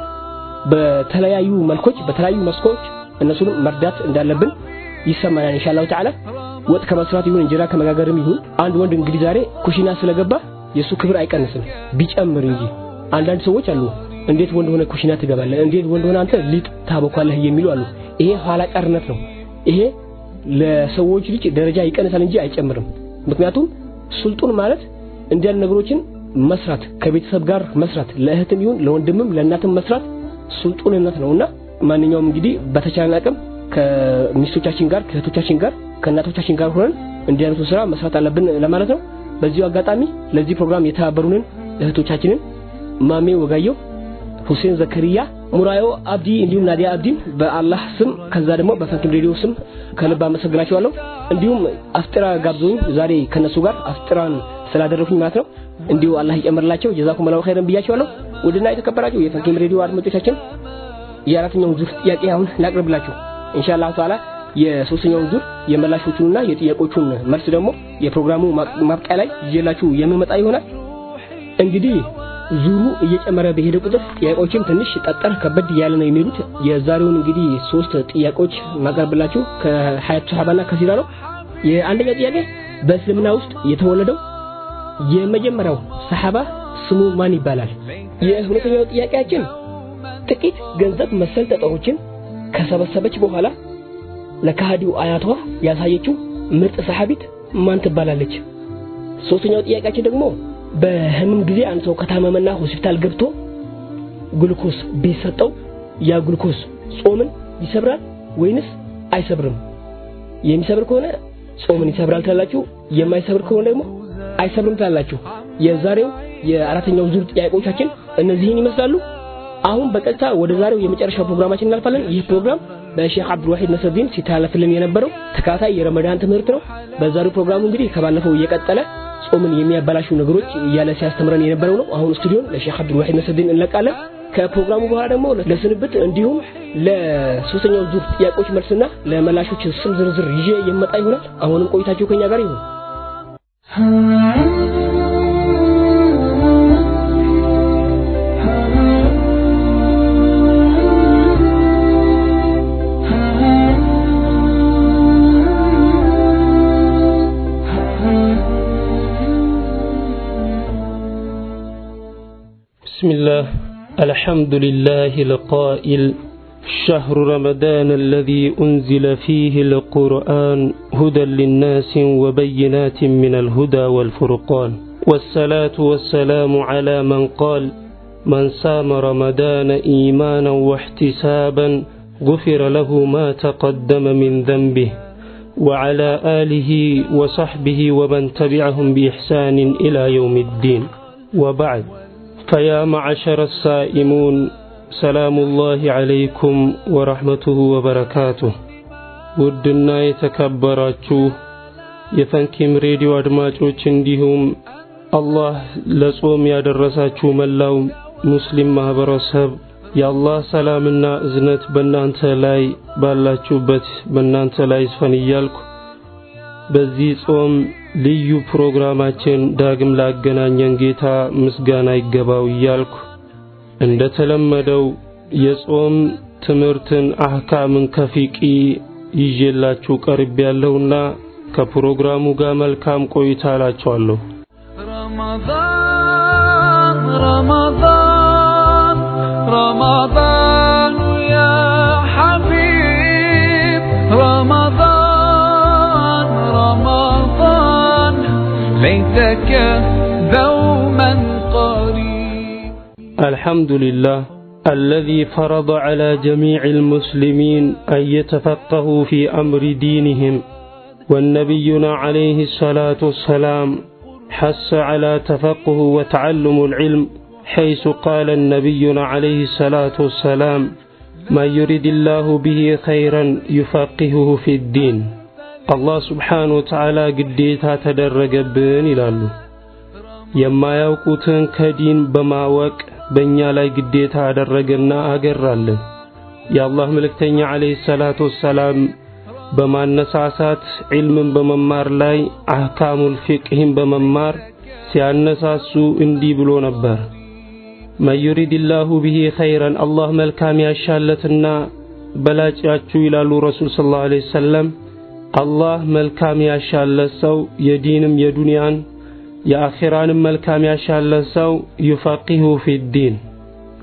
በተለያዩ መልኮች በተለያዩ መስኮች እነሱንም መርዳት እንዳለብን ይሰማናል። ኢንሻአላሁ ተዓላ ወጥ ከመስራት ይሁን እንጀራ ከመጋገርም ይሁን አንድ ወንድ እንግዲህ ዛሬ ኩሽና ስለገባ የሱ ክብር አይቀንስም ቢጨምር እንጂ አንዳንድ ሰዎች አሉ እንዴት ወንድ ሆነ ኩሽና ትገባለህ? እንዴት ወንድ ሆነ አንተ ሊጥ ታቦኳለህ? የሚሉ አሉ። ይሄ ኋላ ቀርነት ነው። ይሄ ለሰዎች ልጅ ደረጃ ይቀንሳል እንጂ አይጨምርም። ምክንያቱም ሱልጡን ማለት እንዲህ ያሉ ነገሮችን መስራት ከቤተሰብ ጋር መስራት ለእህትም ይሁን ለወንድምም ለእናትም መስራት ሱልጡንነት ነውና ማንኛውም እንግዲህ በተቻለን አቅም ከሚስቶቻችን ጋር ከእህቶቻችን ጋር ከእናቶቻችን ጋር ሆነን እንዲህ አይነቱ ስራ መስራት አለብን ለማለት ነው። በዚሁ አጋጣሚ ለዚህ ፕሮግራም የተባበሩንን እህቶቻችንን ማሜ ወጋየው ሁሴን ዘከሪያ፣ ሙራዮ አብዲ እንዲሁም ናዲያ አብዲን በአላህ ስም ከዛ ደግሞ በፈንኪም ሬዲዮ ስም ከልብ አመሰግናቸዋለሁ። እንዲሁም አፍጥራ ጋብዞኝ ዛሬ ከነሱ ጋር አፍጥራን ስላደረኩኝ ማለት ነው። እንዲሁ አላህ ይጨምርላቸው ጀዛኩም ላሁ ኸይረን ብያቸዋለሁ። ውድና የተከበራችሁ የፈንኪም ሬዲዮ አድማጮቻችን የአራተኛውን ዙር ጥያቄ አሁን ላቅርብላችሁ ኢንሻአላህ ተዓላ የሶስተኛውን ዙር የመላሾቹንና የጥያቄዎቹን መልስ ደግሞ የፕሮግራሙ ማብቂያ ላይ ይዤላችሁ የምመጣ ይሆናል። እንግዲህ ዙሩ እየጨመረ በሄደ ቁጥር ጥያቄዎችም ትንሽ ጠጠር ከበድ እያለ ነው የሚሄዱት። የዛሬውን እንግዲህ ሶስት ጥያቄዎች ማቀርብላችሁ ከሀያት ሰሃባና ከሲራ ነው። የአንደኛ ጥያቄ በእስልምና ውስጥ የተወለደው የመጀመሪያው ሰሃባ ስሙ ማን ይባላል? የሁለተኛው ጥያቄያችን ጥቂት ገንዘብ መሰል ጠጠሮችን ከሰበሰበች በኋላ ለካሃዲው አያቷ ያሳየችው ምርጥ ሰሃቢት ማን ትባላለች? ሶስተኛው ጥያቄያችን ደግሞ በህመም ጊዜ አንድ ሰው ከታመመና ሆስፒታል ገብቶ ግሉኮስ ቢሰጠው ያ ግሉኮስ ጾምን ይሰብራል ወይንስ አይሰብርም? የሚሰብር ከሆነ ጾምን ይሰብራል ትላላችሁ፣ የማይሰብር ከሆነ ደግሞ አይሰብርም ትላላችሁ። የዛሬው የአራተኛው ዙር ጥያቄዎቻችን እነዚህን ይመስላሉ። አሁን በቀጥታ ወደ ዛሬው የመጨረሻው ፕሮግራማችን እናልፋለን። ይህ ፕሮግራም በሼክ አብዱልዋሂድ ነስርዲን ሲተላለፍልን የነበረው ተከታታይ የረመዳን ትምህርት ነው። በዛሬው ፕሮግራሙ እንግዲህ ከባለፈው እየቀጠለ ጾምን የሚያበላሹ ነገሮች እያለ ሲያስተምረን የነበረው ነው። አሁን ስቱዲዮን ለሼክ አብዱልዋሂድ ነስርዲን እንለቃለን። ከፕሮግራሙ በኋላ ደግሞ ለስንብት እንዲሁም ለሶስተኛው ዙር ጥያቄዎች መልስና ለመላሾች ስም ዝርዝር ይዤ የመጣ ይሆናል። አሁንም ቆይታችሁ ከኛ ጋር ይሁን። بسم الله. الحمد لله القائل. شهر رمضان الذي أنزل فيه القرآن هدى للناس وبينات من الهدى والفرقان. والصلاة والسلام على من قال من سام رمضان إيمانا واحتسابا غفر له ما تقدم من ذنبه. وعلى آله وصحبه ومن تبعهم بإحسان إلى يوم الدين. وبعد. فيا معشر السائمون سلام الله عليكم ورحمته وبركاته ውድና የተከበራችሁ የፈንኪም ሬዲዮ አድማጮች እንዲሁም አላህ ለጾም ያደረሳችሁ መላው ሙስሊም ማህበረሰብ የአላህ ሰላምና እዝነት በእናንተ ላይ ባላችሁበት በእናንተ ላይ ይስፈን እያልኩ በዚህ ጾም ልዩ ፕሮግራማችን ዳግም ላገናኘን ጌታ ምስጋና ይገባው እያልኩ እንደተለመደው የጾም ትምህርትን አህካምን ከፊቂ ይዤላችሁ ቀርብ ያለሁና ከፕሮግራሙ ጋር መልካም ቆይታ አላችኋለሁ። ረመዳን ረመዳን ረመዳን ليتك دوما قريب. الحمد لله الذي فرض على جميع المسلمين أن يتفقهوا في أمر دينهم والنبينا عليه الصلاة والسلام حث على تفقه وتعلم العلم حيث قال النبينا عليه الصلاة والسلام ما يريد الله به خيرا يفقهه في الدين. አላህ ስብሓን ወተዓላ ግዴታ ተደረገብን ይላሉ። የማያውቁትን ከዲን በማወቅ በእኛ ላይ ግዴታ አደረገና አገራለን። የአላህ መልእክተኛ ዓለይሂ ሰላቱ ወሰላም በማነሳሳት ዒልምን በመማር ላይ አህካሙል ፊቅህን በመማር ሲያነሳሱ እንዲህ ብሎ ነበር። መን ዩሪድላሁ ብሂ ኸይረን አላህ መልካም ያሻለትና በላጫችሁ ይላሉ ረሱል ሰለላሁ ዐለይሂ ወሰለም አላህ መልካም ያሻለት ሰው የዲንም የዱንያን የአኺራንም መልካም ያሻለት ሰው ዩፈቂሁ ፊዲን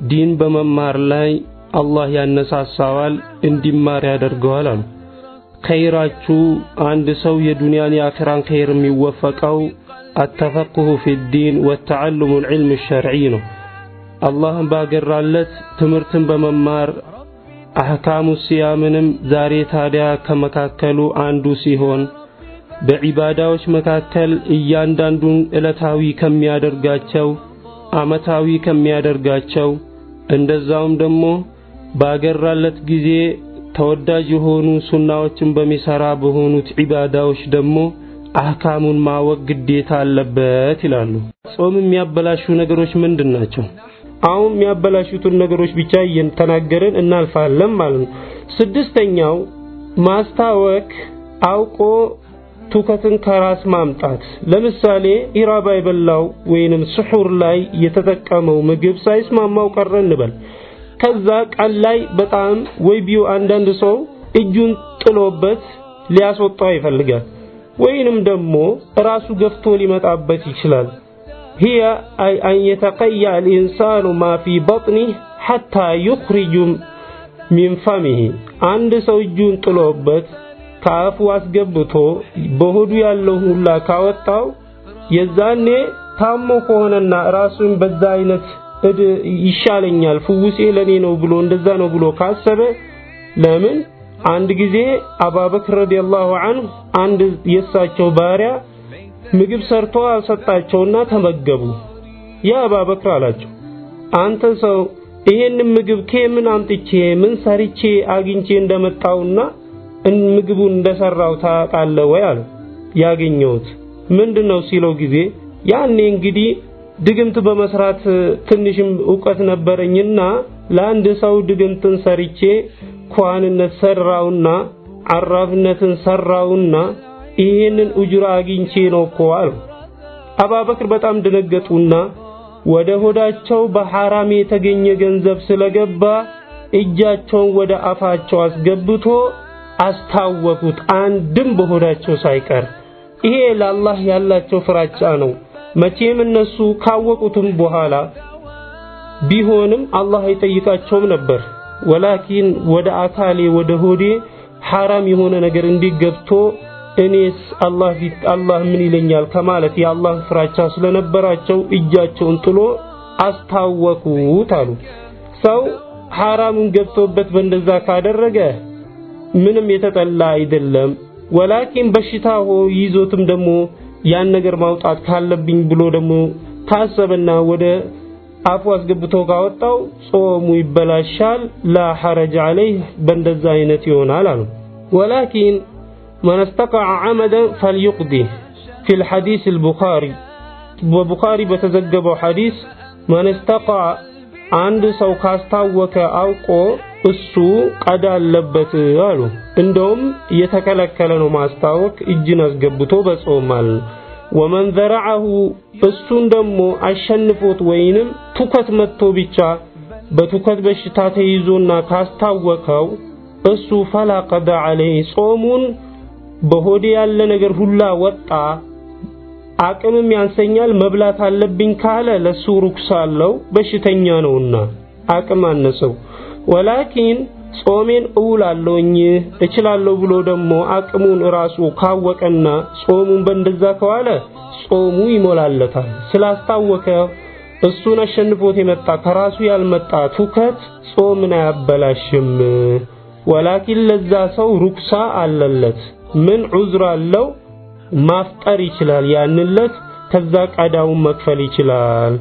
ዲን በመማር ላይ አላህ ያነሳሳዋል እንዲማር ያደርገዋል አሉ። ኸይራችሁ አንድ ሰው የዱንያን የአኺራን ኸይር የሚወፈቀው አተፈቅሁ ፊዲን ወተዓሉሙ ልዕልም ሸርዒ ነው። አላህን ባገራለት ትምህርትን በመማር አሕካሙ ሲያምንም ዛሬ ታዲያ ከመካከሉ አንዱ ሲሆን በዒባዳዎች መካከል እያንዳንዱን ዕለታዊ ከሚያደርጋቸው ዓመታዊ ከሚያደርጋቸው እንደዛውም ደግሞ ባገራለት ጊዜ ተወዳጅ የሆኑ ሱናዎችን በሚሰራ በሆኑት ዒባዳዎች ደግሞ አህካሙን ማወቅ ግዴታ አለበት ይላሉ። ጾም የሚያበላሹ ነገሮች ምንድን ናቸው? አሁን የሚያበላሹትን ነገሮች ብቻ እየተናገርን እናልፋለን ማለት ነው። ስድስተኛው ማስታወክ አውቆ ትውከትን ከራስ ማምጣት። ለምሳሌ ኢራባ የበላው ወይንም ስሑር ላይ የተጠቀመው ምግብ ሳይስማማው ቀረ እንበል። ከዛ ቀን ላይ በጣም ወይ ቢዩ አንዳንድ ሰው እጁን ጥሎበት ሊያስወጣው ይፈልጋል፣ ወይንም ደግሞ ራሱ ገፍቶ ሊመጣበት ይችላል። هي أي أن يتقيأ الإنسان ما في بطنه حتى يخرج من فمه አንድ ሰው እጁን ጥሎበት ከአፉ አስገብቶ በሆዱ ያለው ሁላ ካወጣው የዛኔ ታሞ ከሆነና ራሱን በዛ አይነት እድ ይሻለኛል ፍውሴ ለኔ ነው ብሎ እንደዛ ነው ብሎ ካሰበ ለምን አንድ ጊዜ አባበክር ረዲየላሁ ዐንሁ አንድ የእሳቸው ባሪያ ምግብ ሰርቶ አልሰጣቸውና ተመገቡ። ያ አባበክር አላቸው፣ አንተ ሰው ይሄንን ምግብ ከምን አምጥቼ ምን ሰርቼ አግኝቼ እንደመጣውና ምግቡን እንደሰራው ታውቃለህ ወይ አለ። ያገኘሁት ምንድነው ሲለው ጊዜ ያኔ እንግዲህ ድግምት በመስራት ትንሽም እውቀት ነበረኝና ለአንድ ሰው ድግምትን ሰርቼ ኳንነት ሰራውና አራፍነትን ሰራውና ይሄንን ኡጅራ አግኝቼ ነው እኮ አሉ። አባበክር በጣም ደነገጡና ወደ ሆዳቸው በሐራም የተገኘ ገንዘብ ስለገባ እጃቸውን ወደ አፋቸው አስገብቶ አስታወቁት፣ አንድም በሆዳቸው ሳይቀር። ይሄ ለአላህ ያላቸው ፍራቻ ነው። መቼም እነሱ ካወቁትም በኋላ ቢሆንም አላህ አይጠይቃቸውም ነበር። ወላኪን ወደ አካሌ ወደ ሆዴ ሐራም የሆነ ነገር እንዲገብቶ እኔስ አላህ ፊት አላህ ምን ይለኛል ከማለት የአላህ ፍራቻ ስለነበራቸው እጃቸውን ጥሎ አስታወቁት አሉ። ሰው ሐራሙን ገብቶበት በእንደዛ ካደረገ ምንም የተጠላ አይደለም። ወላኪን በሽታ ይዞትም ደግሞ ያን ነገር ማውጣት ካለብኝ ብሎ ደግሞ ታሰበና ወደ አፉ አስገብቶ ካወጣው ጾሙ ይበላሻል። ላ ሐረጅ ዐለይህ በእንደዛ አይነት ይሆናል አሉ። ወላኪን መን እስተቀዐ ዐመደን ፈልዩቅዲህ ፊል ሐዲስ አልቡኻሪ በቡኻሪ በተዘገበው ሐዲስ መን እስተቀዐ አንድ ሰው ካስታወከ አውቆ እሱ قضاء አለበት አሉ። እንደውም እየተከለከለ ነው ማስታወክ እጅን አስገብቶ በጾም ማለት ومن ذرعه እሱን ደግሞ አሸንፎት ወይንም ቱከት መጥቶ ብቻ በቱከት በሽታ ተይዞና ካስታወከው እሱ فلا قضاء عليه ጾሙን በሆዴ ያለ ነገር ሁላ ወጣ። አቅምም ያንሰኛል መብላት አለብኝ ካለ ለሱ رخصة አለው በሽተኛ ነውና አቅም አነሰው። ወላኪን ጾሜን እውላለሁኝ እችላለሁ ብሎ ደግሞ አቅሙን ራሱ ካወቀና ጾሙን በእንደዛ ከዋለ ጾሙ ይሞላለታል። ስላስታወቀ እሱን አሸንፎት የመጣ ከራሱ ያልመጣ ቱከት ጾምን አያበላሽም። ወላኪን ለዛ ሰው ሩክሳ አለለት ምን ዑዝር አለው? ማፍጠር ይችላል። ያንን ዕለት ከዛ ቀዳውን መክፈል ይችላል።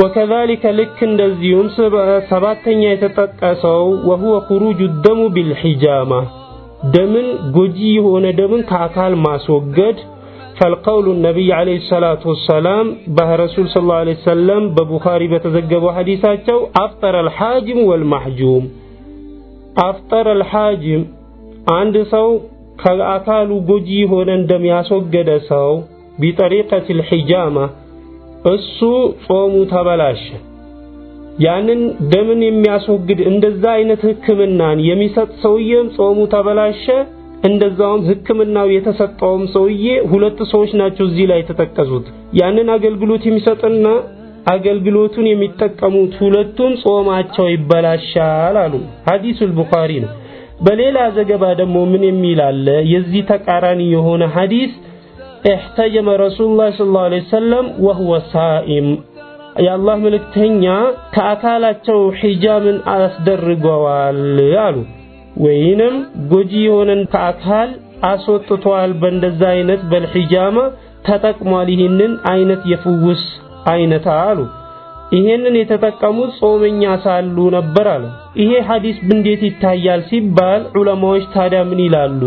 ወከዛሊከ ልክ እንደዚሁም ሰባተኛ የተጠቀሰው ወሁወ ኹሩጁ ደሙ ቢልሒጃማ ደምን ጎጂ የሆነ ደምን ከአካል ማስወገድ ፈልቀውሉ ነቢይ ዓለይሂ ሰላቱ ወሰላም በረሱል ሰለላሁ ዓለይሂ ወሰለም በቡኻሪ በተዘገበው ሐዲሳቸው አፍጠረ አልሓጅም ወልማሕጁም አፍጠረ አልሓጅም አንድ ሰው ከአካሉ ጎጂ የሆነን እንደሚያስወገደ ሰው ቢጠሪቀቲል ሒጃማ እሱ ጾሙ ተበላሸ። ያንን ደምን የሚያስወግድ እንደዛ አይነት ህክምናን የሚሰጥ ሰውዬም ጾሙ ተበላሸ። እንደዛውም ህክምናው የተሰጠውም ሰውዬ ሁለት ሰዎች ናቸው እዚህ ላይ የተጠቀሱት። ያንን አገልግሎት የሚሰጥና አገልግሎቱን የሚጠቀሙት ሁለቱም ጾማቸው ይበላሻል አሉ። ሐዲሱል ቡኻሪ ነው። በሌላ ዘገባ ደግሞ ምን የሚል አለ? የዚህ ተቃራኒ የሆነ ሐዲስ ኢህተጀመ ረሱሉላህ ሰለላሁ ዐለይሂ ወሰለም ወሁወ ሳኢም፣ የአላህ መልእክተኛ ከአካላቸው ሒጃብን አስደርገዋል አሉ። ወይንም ጎጂ የሆነን ከአካል አስወጥቷል። በእንደዛ አይነት በልሒጃማ ተጠቅሟል። ይህንን አይነት የፍውስ አይነት አሉ። ይሄንን የተጠቀሙት ጾመኛ ሳሉ ነበር አለ። ይሄ ሐዲስ እንዴት ይታያል ሲባል ዑለማዎች ታዲያ ምን ይላሉ?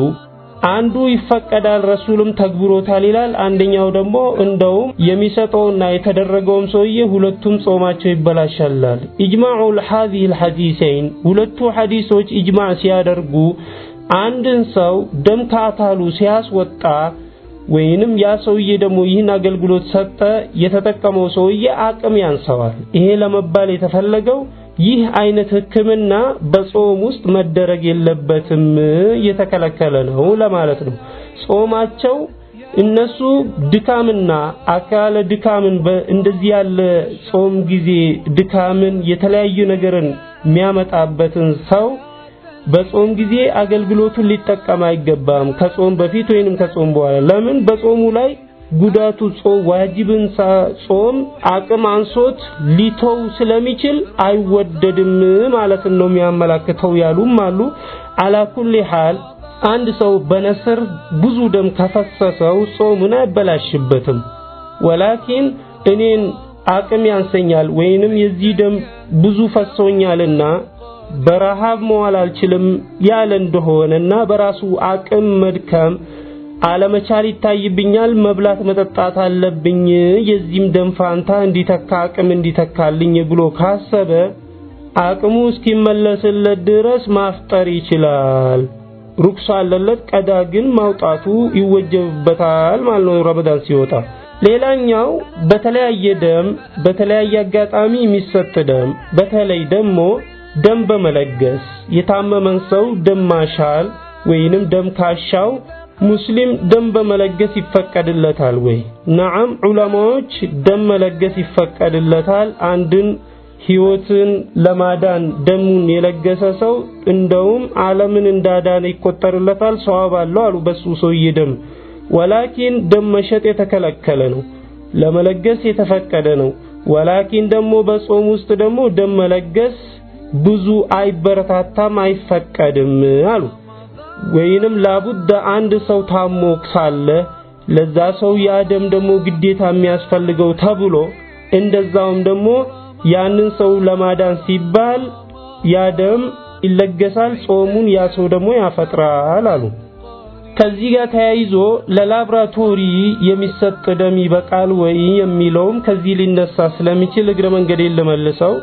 አንዱ ይፈቀዳል ረሱልም ተግብሮታል ይላል። አንደኛው ደግሞ እንደውም የሚሰጠውና የተደረገውም ሰውዬ ሁለቱም ጾማቸው ይበላሻላል። ኢጅማዑል ሀዚሂል ሐዲሰይን ሁለቱ ሐዲሶች ኢጅማዕ ሲያደርጉ አንድን ሰው ደም ከአካሉ ሲያስወጣ ወይንም ያ ሰውዬ ደግሞ ይህን አገልግሎት ሰጠ፣ የተጠቀመው ሰውዬ አቅም ያንሰዋል። ይሄ ለመባል የተፈለገው ይህ አይነት ህክምና በጾም ውስጥ መደረግ የለበትም የተከለከለ ነው ለማለት ነው። ጾማቸው እነሱ ድካምና አካለ ድካምን እንደዚህ ያለ ጾም ጊዜ ድካምን የተለያዩ ነገርን የሚያመጣበትን ሰው በጾም ጊዜ አገልግሎቱን ሊጠቀም አይገባም። ከጾም በፊት ወይንም ከጾም በኋላ ለምን በጾሙ ላይ ጉዳቱ ጾም ዋጅብን ጾም አቅም አንሶት ሊተው ስለሚችል አይወደድም ማለት ነው የሚያመላክተው ያሉም አሉ። አላ ኩሊ ሐል አንድ ሰው በነስር ብዙ ደም ከፈሰሰው ጾሙን አይበላሽበትም። ወላኪን እኔን አቅም ያንሰኛል ወይንም የዚህ ደም ብዙ ፈሶኛልና በረሃብ መዋል አልችልም ያለ እንደሆነና በራሱ አቅም መድከም አለመቻል ይታይብኛል፣ መብላት መጠጣት አለብኝ፣ የዚህም ደም ፋንታ እንዲተካ አቅም እንዲተካልኝ ብሎ ካሰበ አቅሙ እስኪመለስለት ድረስ ማፍጠር ይችላል። ሩክሳ አለለት፣ ቀዳ ግን ማውጣቱ ይወጀብበታል ማለት ነው ረመዳን ሲወጣ። ሌላኛው በተለያየ ደም በተለያየ አጋጣሚ የሚሰጥ ደም በተለይ ደግሞ ደም በመለገስ የታመመን ሰው ደም ማሻል ወይንም ደም ካሻው ሙስሊም ደም በመለገስ ይፈቀድለታል ወይ? ነዓም ዑለማዎች ደም መለገስ ይፈቀድለታል። አንድን ህይወትን ለማዳን ደሙን የለገሰ ሰው እንደውም ዓለምን እንዳዳነ ይቆጠርለታል፣ ሰዋብ አለው አሉ በሱ ሰውዬ ደም። ወላኪን ደም መሸጥ የተከለከለ ነው፣ ለመለገስ የተፈቀደ ነው። ወላኪን ደግሞ በጾም ውስጥ ደግሞ ደም መለገስ ብዙ አይበረታታም፣ አይፈቀድም አሉ። ወይንም ላቡድ አንድ ሰው ታሞ ሳለ ለዛ ሰው ያ ደም ደግሞ ግዴታ የሚያስፈልገው ተብሎ እንደዛውም ደግሞ ያንን ሰው ለማዳን ሲባል ያ ደም ይለገሳል፣ ጾሙን ያ ሰው ደግሞ ያፈጥራል አሉ። ከዚህ ጋር ተያይዞ ለላብራቶሪ የሚሰጥ ደም ይበቃል ወይ የሚለውም ከዚህ ሊነሳ ስለሚችል እግረ መንገዴን ልመልሰው።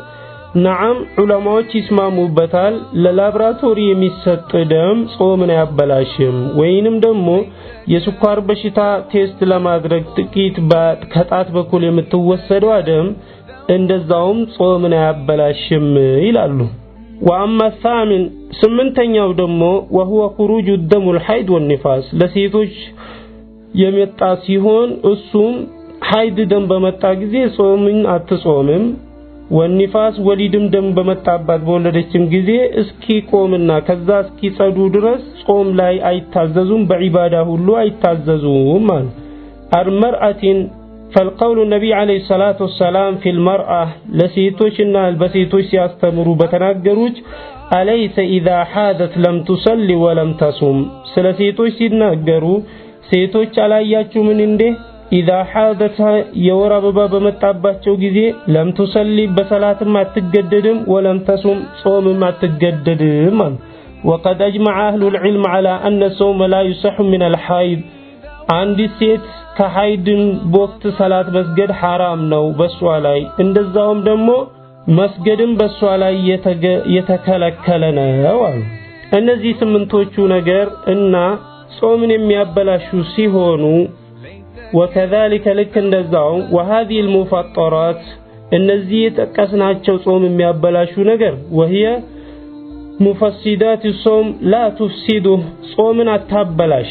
نعم ዑለማዎች ይስማሙበታል። ለላብራቶሪ የሚሰጥ ደም ጾምን አያበላሽም። ወይንም ደግሞ የስኳር በሽታ test ለማድረግ ጥቂት ከጣት በኩል የምትወሰደው ደም እንደዛውም ጾምን አያበላሽም ይላሉ። وأما الثامن ስምንተኛው ደግሞ وهو خروج دم الحيض والنفاس ለሴቶች የመጣ ሲሆን እሱም حيض ደም በመጣ ጊዜ ጾምን አትጾምም። ونفاس ወሊድም ደም በመጣባት በወለደችም ጊዜ እስኪ ቆምና ከዛ እስኪ ጸዱ ድረስ ጾም ላይ አይታዘዙም፣ በ عبادة ሁሉ አይታዘዙም አሉ። المرأة فلقول النبي عليه الصلاة والسلام في المرأة ለሴቶችና በሴቶች ሲያስተምሩ በተናገሩት أليس إذا حاضت لم تصل ولم تصم ስለ ሴቶች ሲናገሩ ሴቶች አላያችሁምን እንዴ إذا حاضت የወር አበባ በመጣባቸው ጊዜ لم تصل በሰላትም አትገደድም፣ ولم تصم ጾምም አትገደድም አሉ። وقد أجمع أهل العلم على أن الصوم لا يصح من الحائض አንዲት ሴት ከ حيض ን በወቅት ሰላት መስገድ ሐራም ነው በሷ ላይ እንደዛውም ደግሞ መስገድም በሷ ላይ የተከለከለ ነው አሉ። እነዚህ ስምንቶቹ ነገር እና ጾምን የሚያበላሹ ሲሆኑ ወከዛሊከ ልክ እንደዛውም ወሃዚህ ልሙፈጠራት እነዚህ የጠቀስናቸው ጾም የሚያበላሹ ነገር ወህየ ሙፈሲዳት ሶም ላ ቱፍሲዱ ጾምን አታበላሽ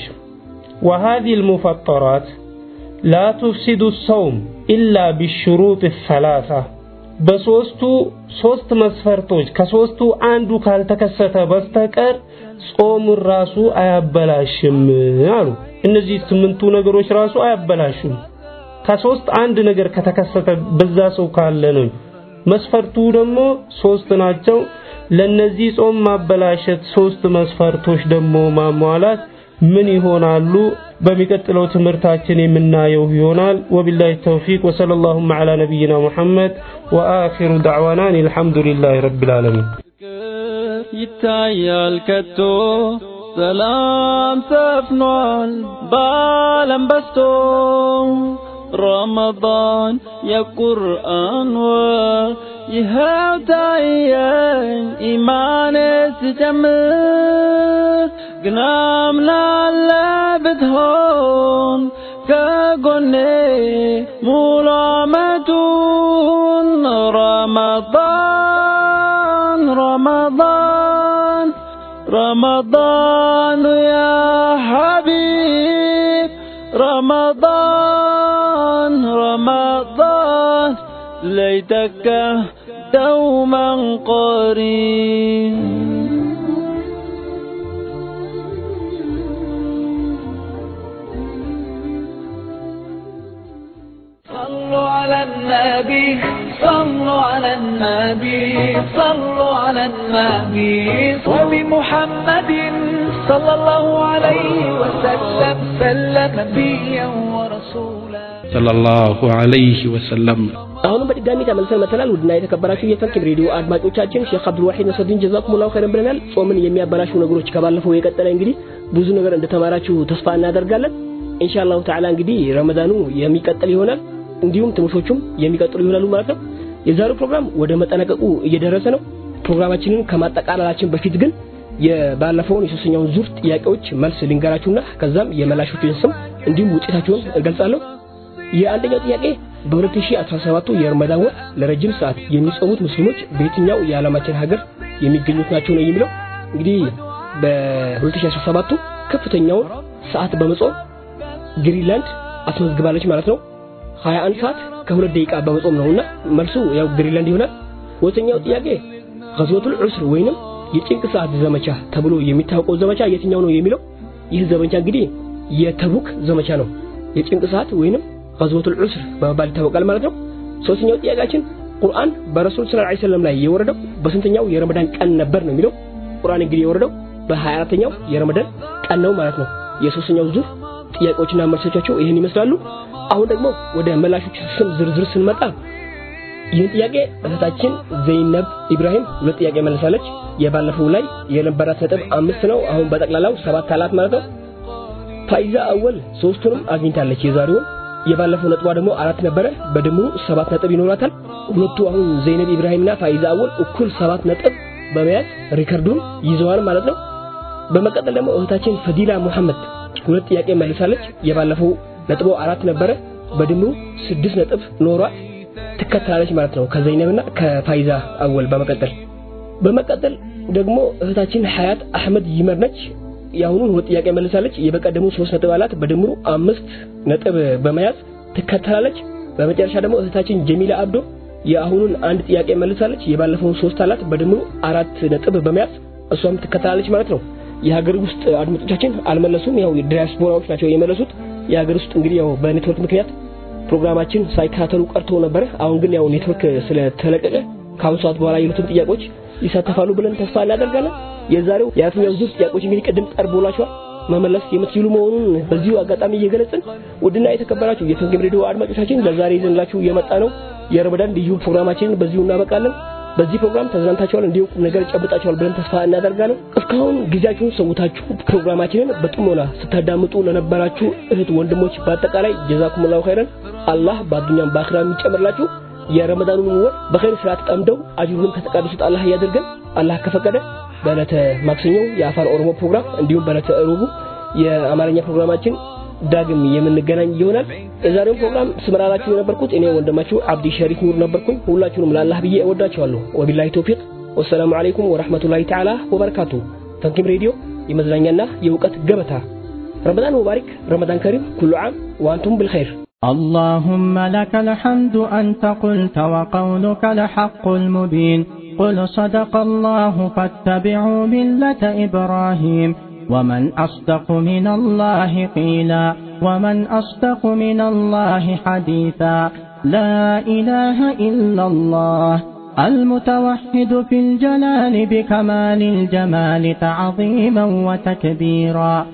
وهذه المفطرات لا تفسد الصوم إلا بالشروط الثلاثة በሶስቱ ሶስት መስፈርቶች ከሶስቱ አንዱ ካልተከሰተ በስተቀር ጾም ራሱ አያበላሽም አሉ። እነዚህ ስምንቱ ነገሮች ራሱ አያበላሹም። ከሶስት አንድ ነገር ከተከሰተ በዛ ሰው ካለ ነው። መስፈርቱ ደግሞ ሶስት ናቸው። ለነዚህ ጾም ማበላሸት ሶስት መስፈርቶች ደግሞ ማሟላት ምን ይሆናሉ? በሚቀጥለው ትምህርታችን የምናየው ይሆናል። ወቢላሂ ተውፊቅ ወሰለላሁ ዐላ ነቢይና ሙሐመድ ወአኺሩ ዳዕዋና አልሐምዱሊላሂ ረቢል ዓለሚን። ይታያል ከቶ ሰላም ሰፍኗል በዓለም በስቶ ረመዳን የቁርአን ወር ይኸው ታየኝ ኢማኔ ስጨምር ግን አምናለ ብትሆን ከጎኔ ሙሉ ዓመቱን ረመዳን ረመዳን رمضان يا حبيب رمضان رمضان ليتك دوما قريب. صلوا على النبي. صلوا على النبي صلوا على النبي وبمحمد صلى الله عليه وسلم سلم نبيا ورسولا ሰለላሁ ዐለይሂ ወሰለም አሁንም በድጋሚ ተመልሰን መተናል። ውድና የተከበራችሁ የፈንክም ሬዲዮ አድማጮቻችን ሼክ አብዱል ዋሂድ ነስሩዲን ጀዛኩሙላሁ ኸይረን ብለናል። ጾምን የሚያበላሹ ነገሮች ከባለፈው የቀጠለ እንግዲህ ብዙ ነገር እንደተማራችሁ ተስፋ እናደርጋለን። ኢንሻአላሁ ተዓላ እንግዲህ ረመዳኑ የሚቀጥል ይሆናል፣ እንዲሁም ትምህርቶቹም የሚቀጥሉ ይሆናሉ ማለት ነው። የዛሬው ፕሮግራም ወደ መጠናቀቁ እየደረሰ ነው። ፕሮግራማችንን ከማጠቃለላችን በፊት ግን የባለፈውን የሶስተኛውን ዙር ጥያቄዎች መልስ ልንገራችሁና ከዛም የመላሾችን ስም እንዲሁም ውጤታቸውን እገልጻለሁ። የአንደኛው ጥያቄ በ2017 የረመዳን ወር ለረጅም ሰዓት የሚጾሙት ሙስሊሞች በየትኛው የዓለማችን ሀገር የሚገኙት ናቸው ነው የሚለው። እንግዲህ በ2017 ከፍተኛውን ሰዓት በመጾም ግሪንላንድ አስመዝግባለች ማለት ነው። 21 ሰዓት ከሁለት ደቂቃ በመጾም ነውና መልሱ ያው ግሪንላንድ ይሆናል። ሁለተኛው ጥያቄ غزوة العسر ወይንም የጭንቅ ሰዓት ዘመቻ ተብሎ የሚታወቀው ዘመቻ የትኛው ነው የሚለው። ይህ ዘመቻ እንግዲህ የተቡክ ዘመቻ ነው። የጭንቅ ሰዓት ወይንም غزوة العسر በመባል ይታወቃል ማለት ነው። ሶስተኛው ጥያቄያችን ቁርአን በረሱል ሰለላሁ ዐለይሂ ወሰለም ላይ የወረደው በስንተኛው የረመዳን ቀን ነበር ነው የሚለው። ቁርአን እንግዲህ የወረደው በ24ኛው የረመዳን ቀን ነው ማለት ነው። የሶስተኛው ዙር ጥያቄዎችና መልሶቻቸው ይህን ይመስላሉ። አሁን ደግሞ ወደ መላሾች ስም ዝርዝር ስንመጣ ይህን ጥያቄ እህታችን ዘይነብ ኢብራሂም ሁለት ጥያቄ መልሳለች። የባለፈው ላይ የነበራት ነጥብ አምስት ነው። አሁን በጠቅላላው ሰባት አላት ማለት ነው። ፋይዛ አወል ሶስቱንም አግኝታለች የዛሬውን። የባለፈው ነጥቧ ደግሞ አራት ነበረ። በድምሩ ሰባት ነጥብ ይኖራታል። ሁለቱ አሁን ዘይነብ ኢብራሂምና ፋይዛ አወል እኩል ሰባት ነጥብ በመያዝ ሪከርዱን ይዘዋል ማለት ነው። በመቀጠል ደግሞ እህታችን ፈዲላ ሙሐመድ ሁለት ጥያቄ መልሳለች። የባለፈው ነጥቧ አራት ነበረ። በድምሩ ስድስት ነጥብ ኖሯት ትከተላለች ማለት ነው ከዘይነብና ከፋይዛ አወል በመቀጠል በመቀጠል ደግሞ እህታችን ሀያት አህመድ ይመር ነች። የአሁኑን ሁለት ጥያቄ መልሳለች። የበቀደሙ ሶስት ነጥብ አላት። በድምሩ አምስት ነጥብ በመያዝ ትከተላለች። በመጨረሻ ደግሞ እህታችን ጀሚላ አብዶ የአሁኑን አንድ ጥያቄ መልሳለች። የባለፈውን ሶስት አላት። በድምሩ አራት ነጥብ በመያዝ እሷም ትከተላለች ማለት ነው። የሀገር ውስጥ አድማጮቻችን አልመለሱም። ያው ዲያስፖራዎች ናቸው የመለሱት። የሀገር ውስጥ እንግዲህ ያው በኔትወርክ ምክንያት ፕሮግራማችን ሳይከታተሉ ቀርቶ ነበረ። አሁን ግን ያው ኔትወርክ ስለተለቀቀ ከአሁን ሰዓት በኋላ ያሉትን ጥያቄዎች ይሳተፋሉ ብለን ተስፋ እናደርጋለን። የዛሬው የአራተኛው ዙር ጥያቄዎች እንግዲህ ቅድም ቀርቦላችኋል መመለስ የምትችሉ መሆኑን በዚሁ አጋጣሚ እየገለጽን ውድና የተከበራችሁ የፈንግም ሬዲዮ አድማጮቻችን ለዛሬ ይዘንላችሁ የመጣ ነው የረመዳን ልዩ ፕሮግራማችንን በዚሁ እናበቃለን። በዚህ ፕሮግራም ተዝናንታችኋል፣ እንዲሁ ቁም ነገር ጨብጣችኋል ብለን ተስፋ እናደርጋለን። እስካሁን ጊዜያችሁን ሰውታችሁ ፕሮግራማችንን በጥሞና ስታዳምጡ ለነበራችሁ እህት ወንድሞች በአጠቃላይ ጀዛኩሙላሁ ኸይረን አላህ በአዱኛም በአኺራ የሚጨምርላችሁ የረመዳኑን ወር በኸይር ስራ ተጠምደው አጅሩንም ከተቀደሱት አላህ ያደርገን። አላህ ከፈቀደ በዕለተ ማክሰኞ የአፋን ኦሮሞ ፕሮግራም እንዲሁም በዕለተ ሮቡ የአማርኛ ፕሮግራማችን ዳግም የምንገናኝ ይሆናል። የዛሬውን ፕሮግራም ስመራላችሁ የነበርኩት እኔ ወንድማችሁ አብዲ ሸሪፍ ኑር ነበርኩኝ። ሁላችሁንም ለአላህ ብዬ እወዳችኋለሁ። ወቢላሂ ተውፊቅ ወሰላሙ አለይኩም ወራህመቱላሂ ተዓላ ወበረካቱ። ፈንኪም ሬዲዮ የመዝናኛና የእውቀት ገበታ። ረመዳን ሙባሪክ፣ ረመዳን ከሪም፣ ኩሉ ዓም ወአንቱም ብልኸይር። اللهم لك الحمد أنت قلت وقولك الحق المبين قل صدق الله فاتبعوا ملة إبراهيم ومن أصدق من الله قيلا ومن أصدق من الله حديثا لا إله إلا الله المتوحد في الجلال بكمال الجمال تعظيما وتكبيرا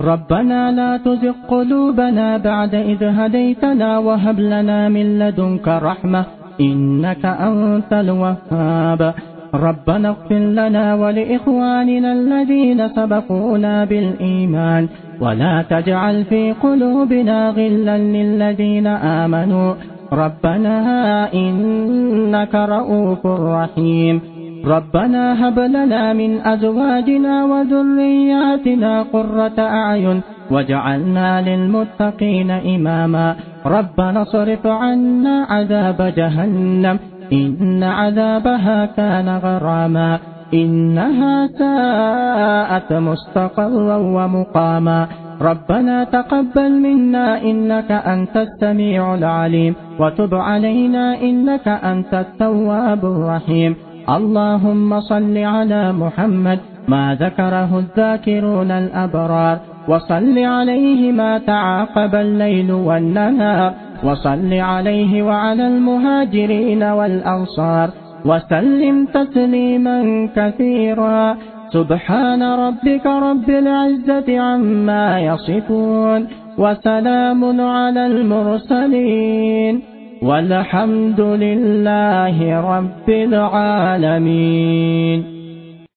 ربنا لا تزغ قلوبنا بعد إذ هديتنا وهب لنا من لدنك رحمة إنك أنت الوهاب ربنا اغفر لنا ولإخواننا الذين سبقونا بالإيمان ولا تجعل في قلوبنا غلا للذين آمنوا ربنا إنك رؤوف رحيم ربنا هب لنا من أزواجنا وذرياتنا قرة أعين وجعلنا للمتقين إماما ربنا صرف عنا عذاب جهنم إن عذابها كان غراما إنها ساءت مستقرا ومقاما. ربنا تقبل منا إنك أنت السميع العليم وتب علينا إنك أنت التواب الرحيم. اللهم صل على محمد ما ذكره الذاكرون الأبرار. وصل عليه ما تعاقب الليل والنهار. وصل عليه وعلى المهاجرين والأنصار. وسلم تسليما كثيرا. سبحان ربك رب العزة عما يصفون. وسلام على المرسلين. والحمد لله رب العالمين.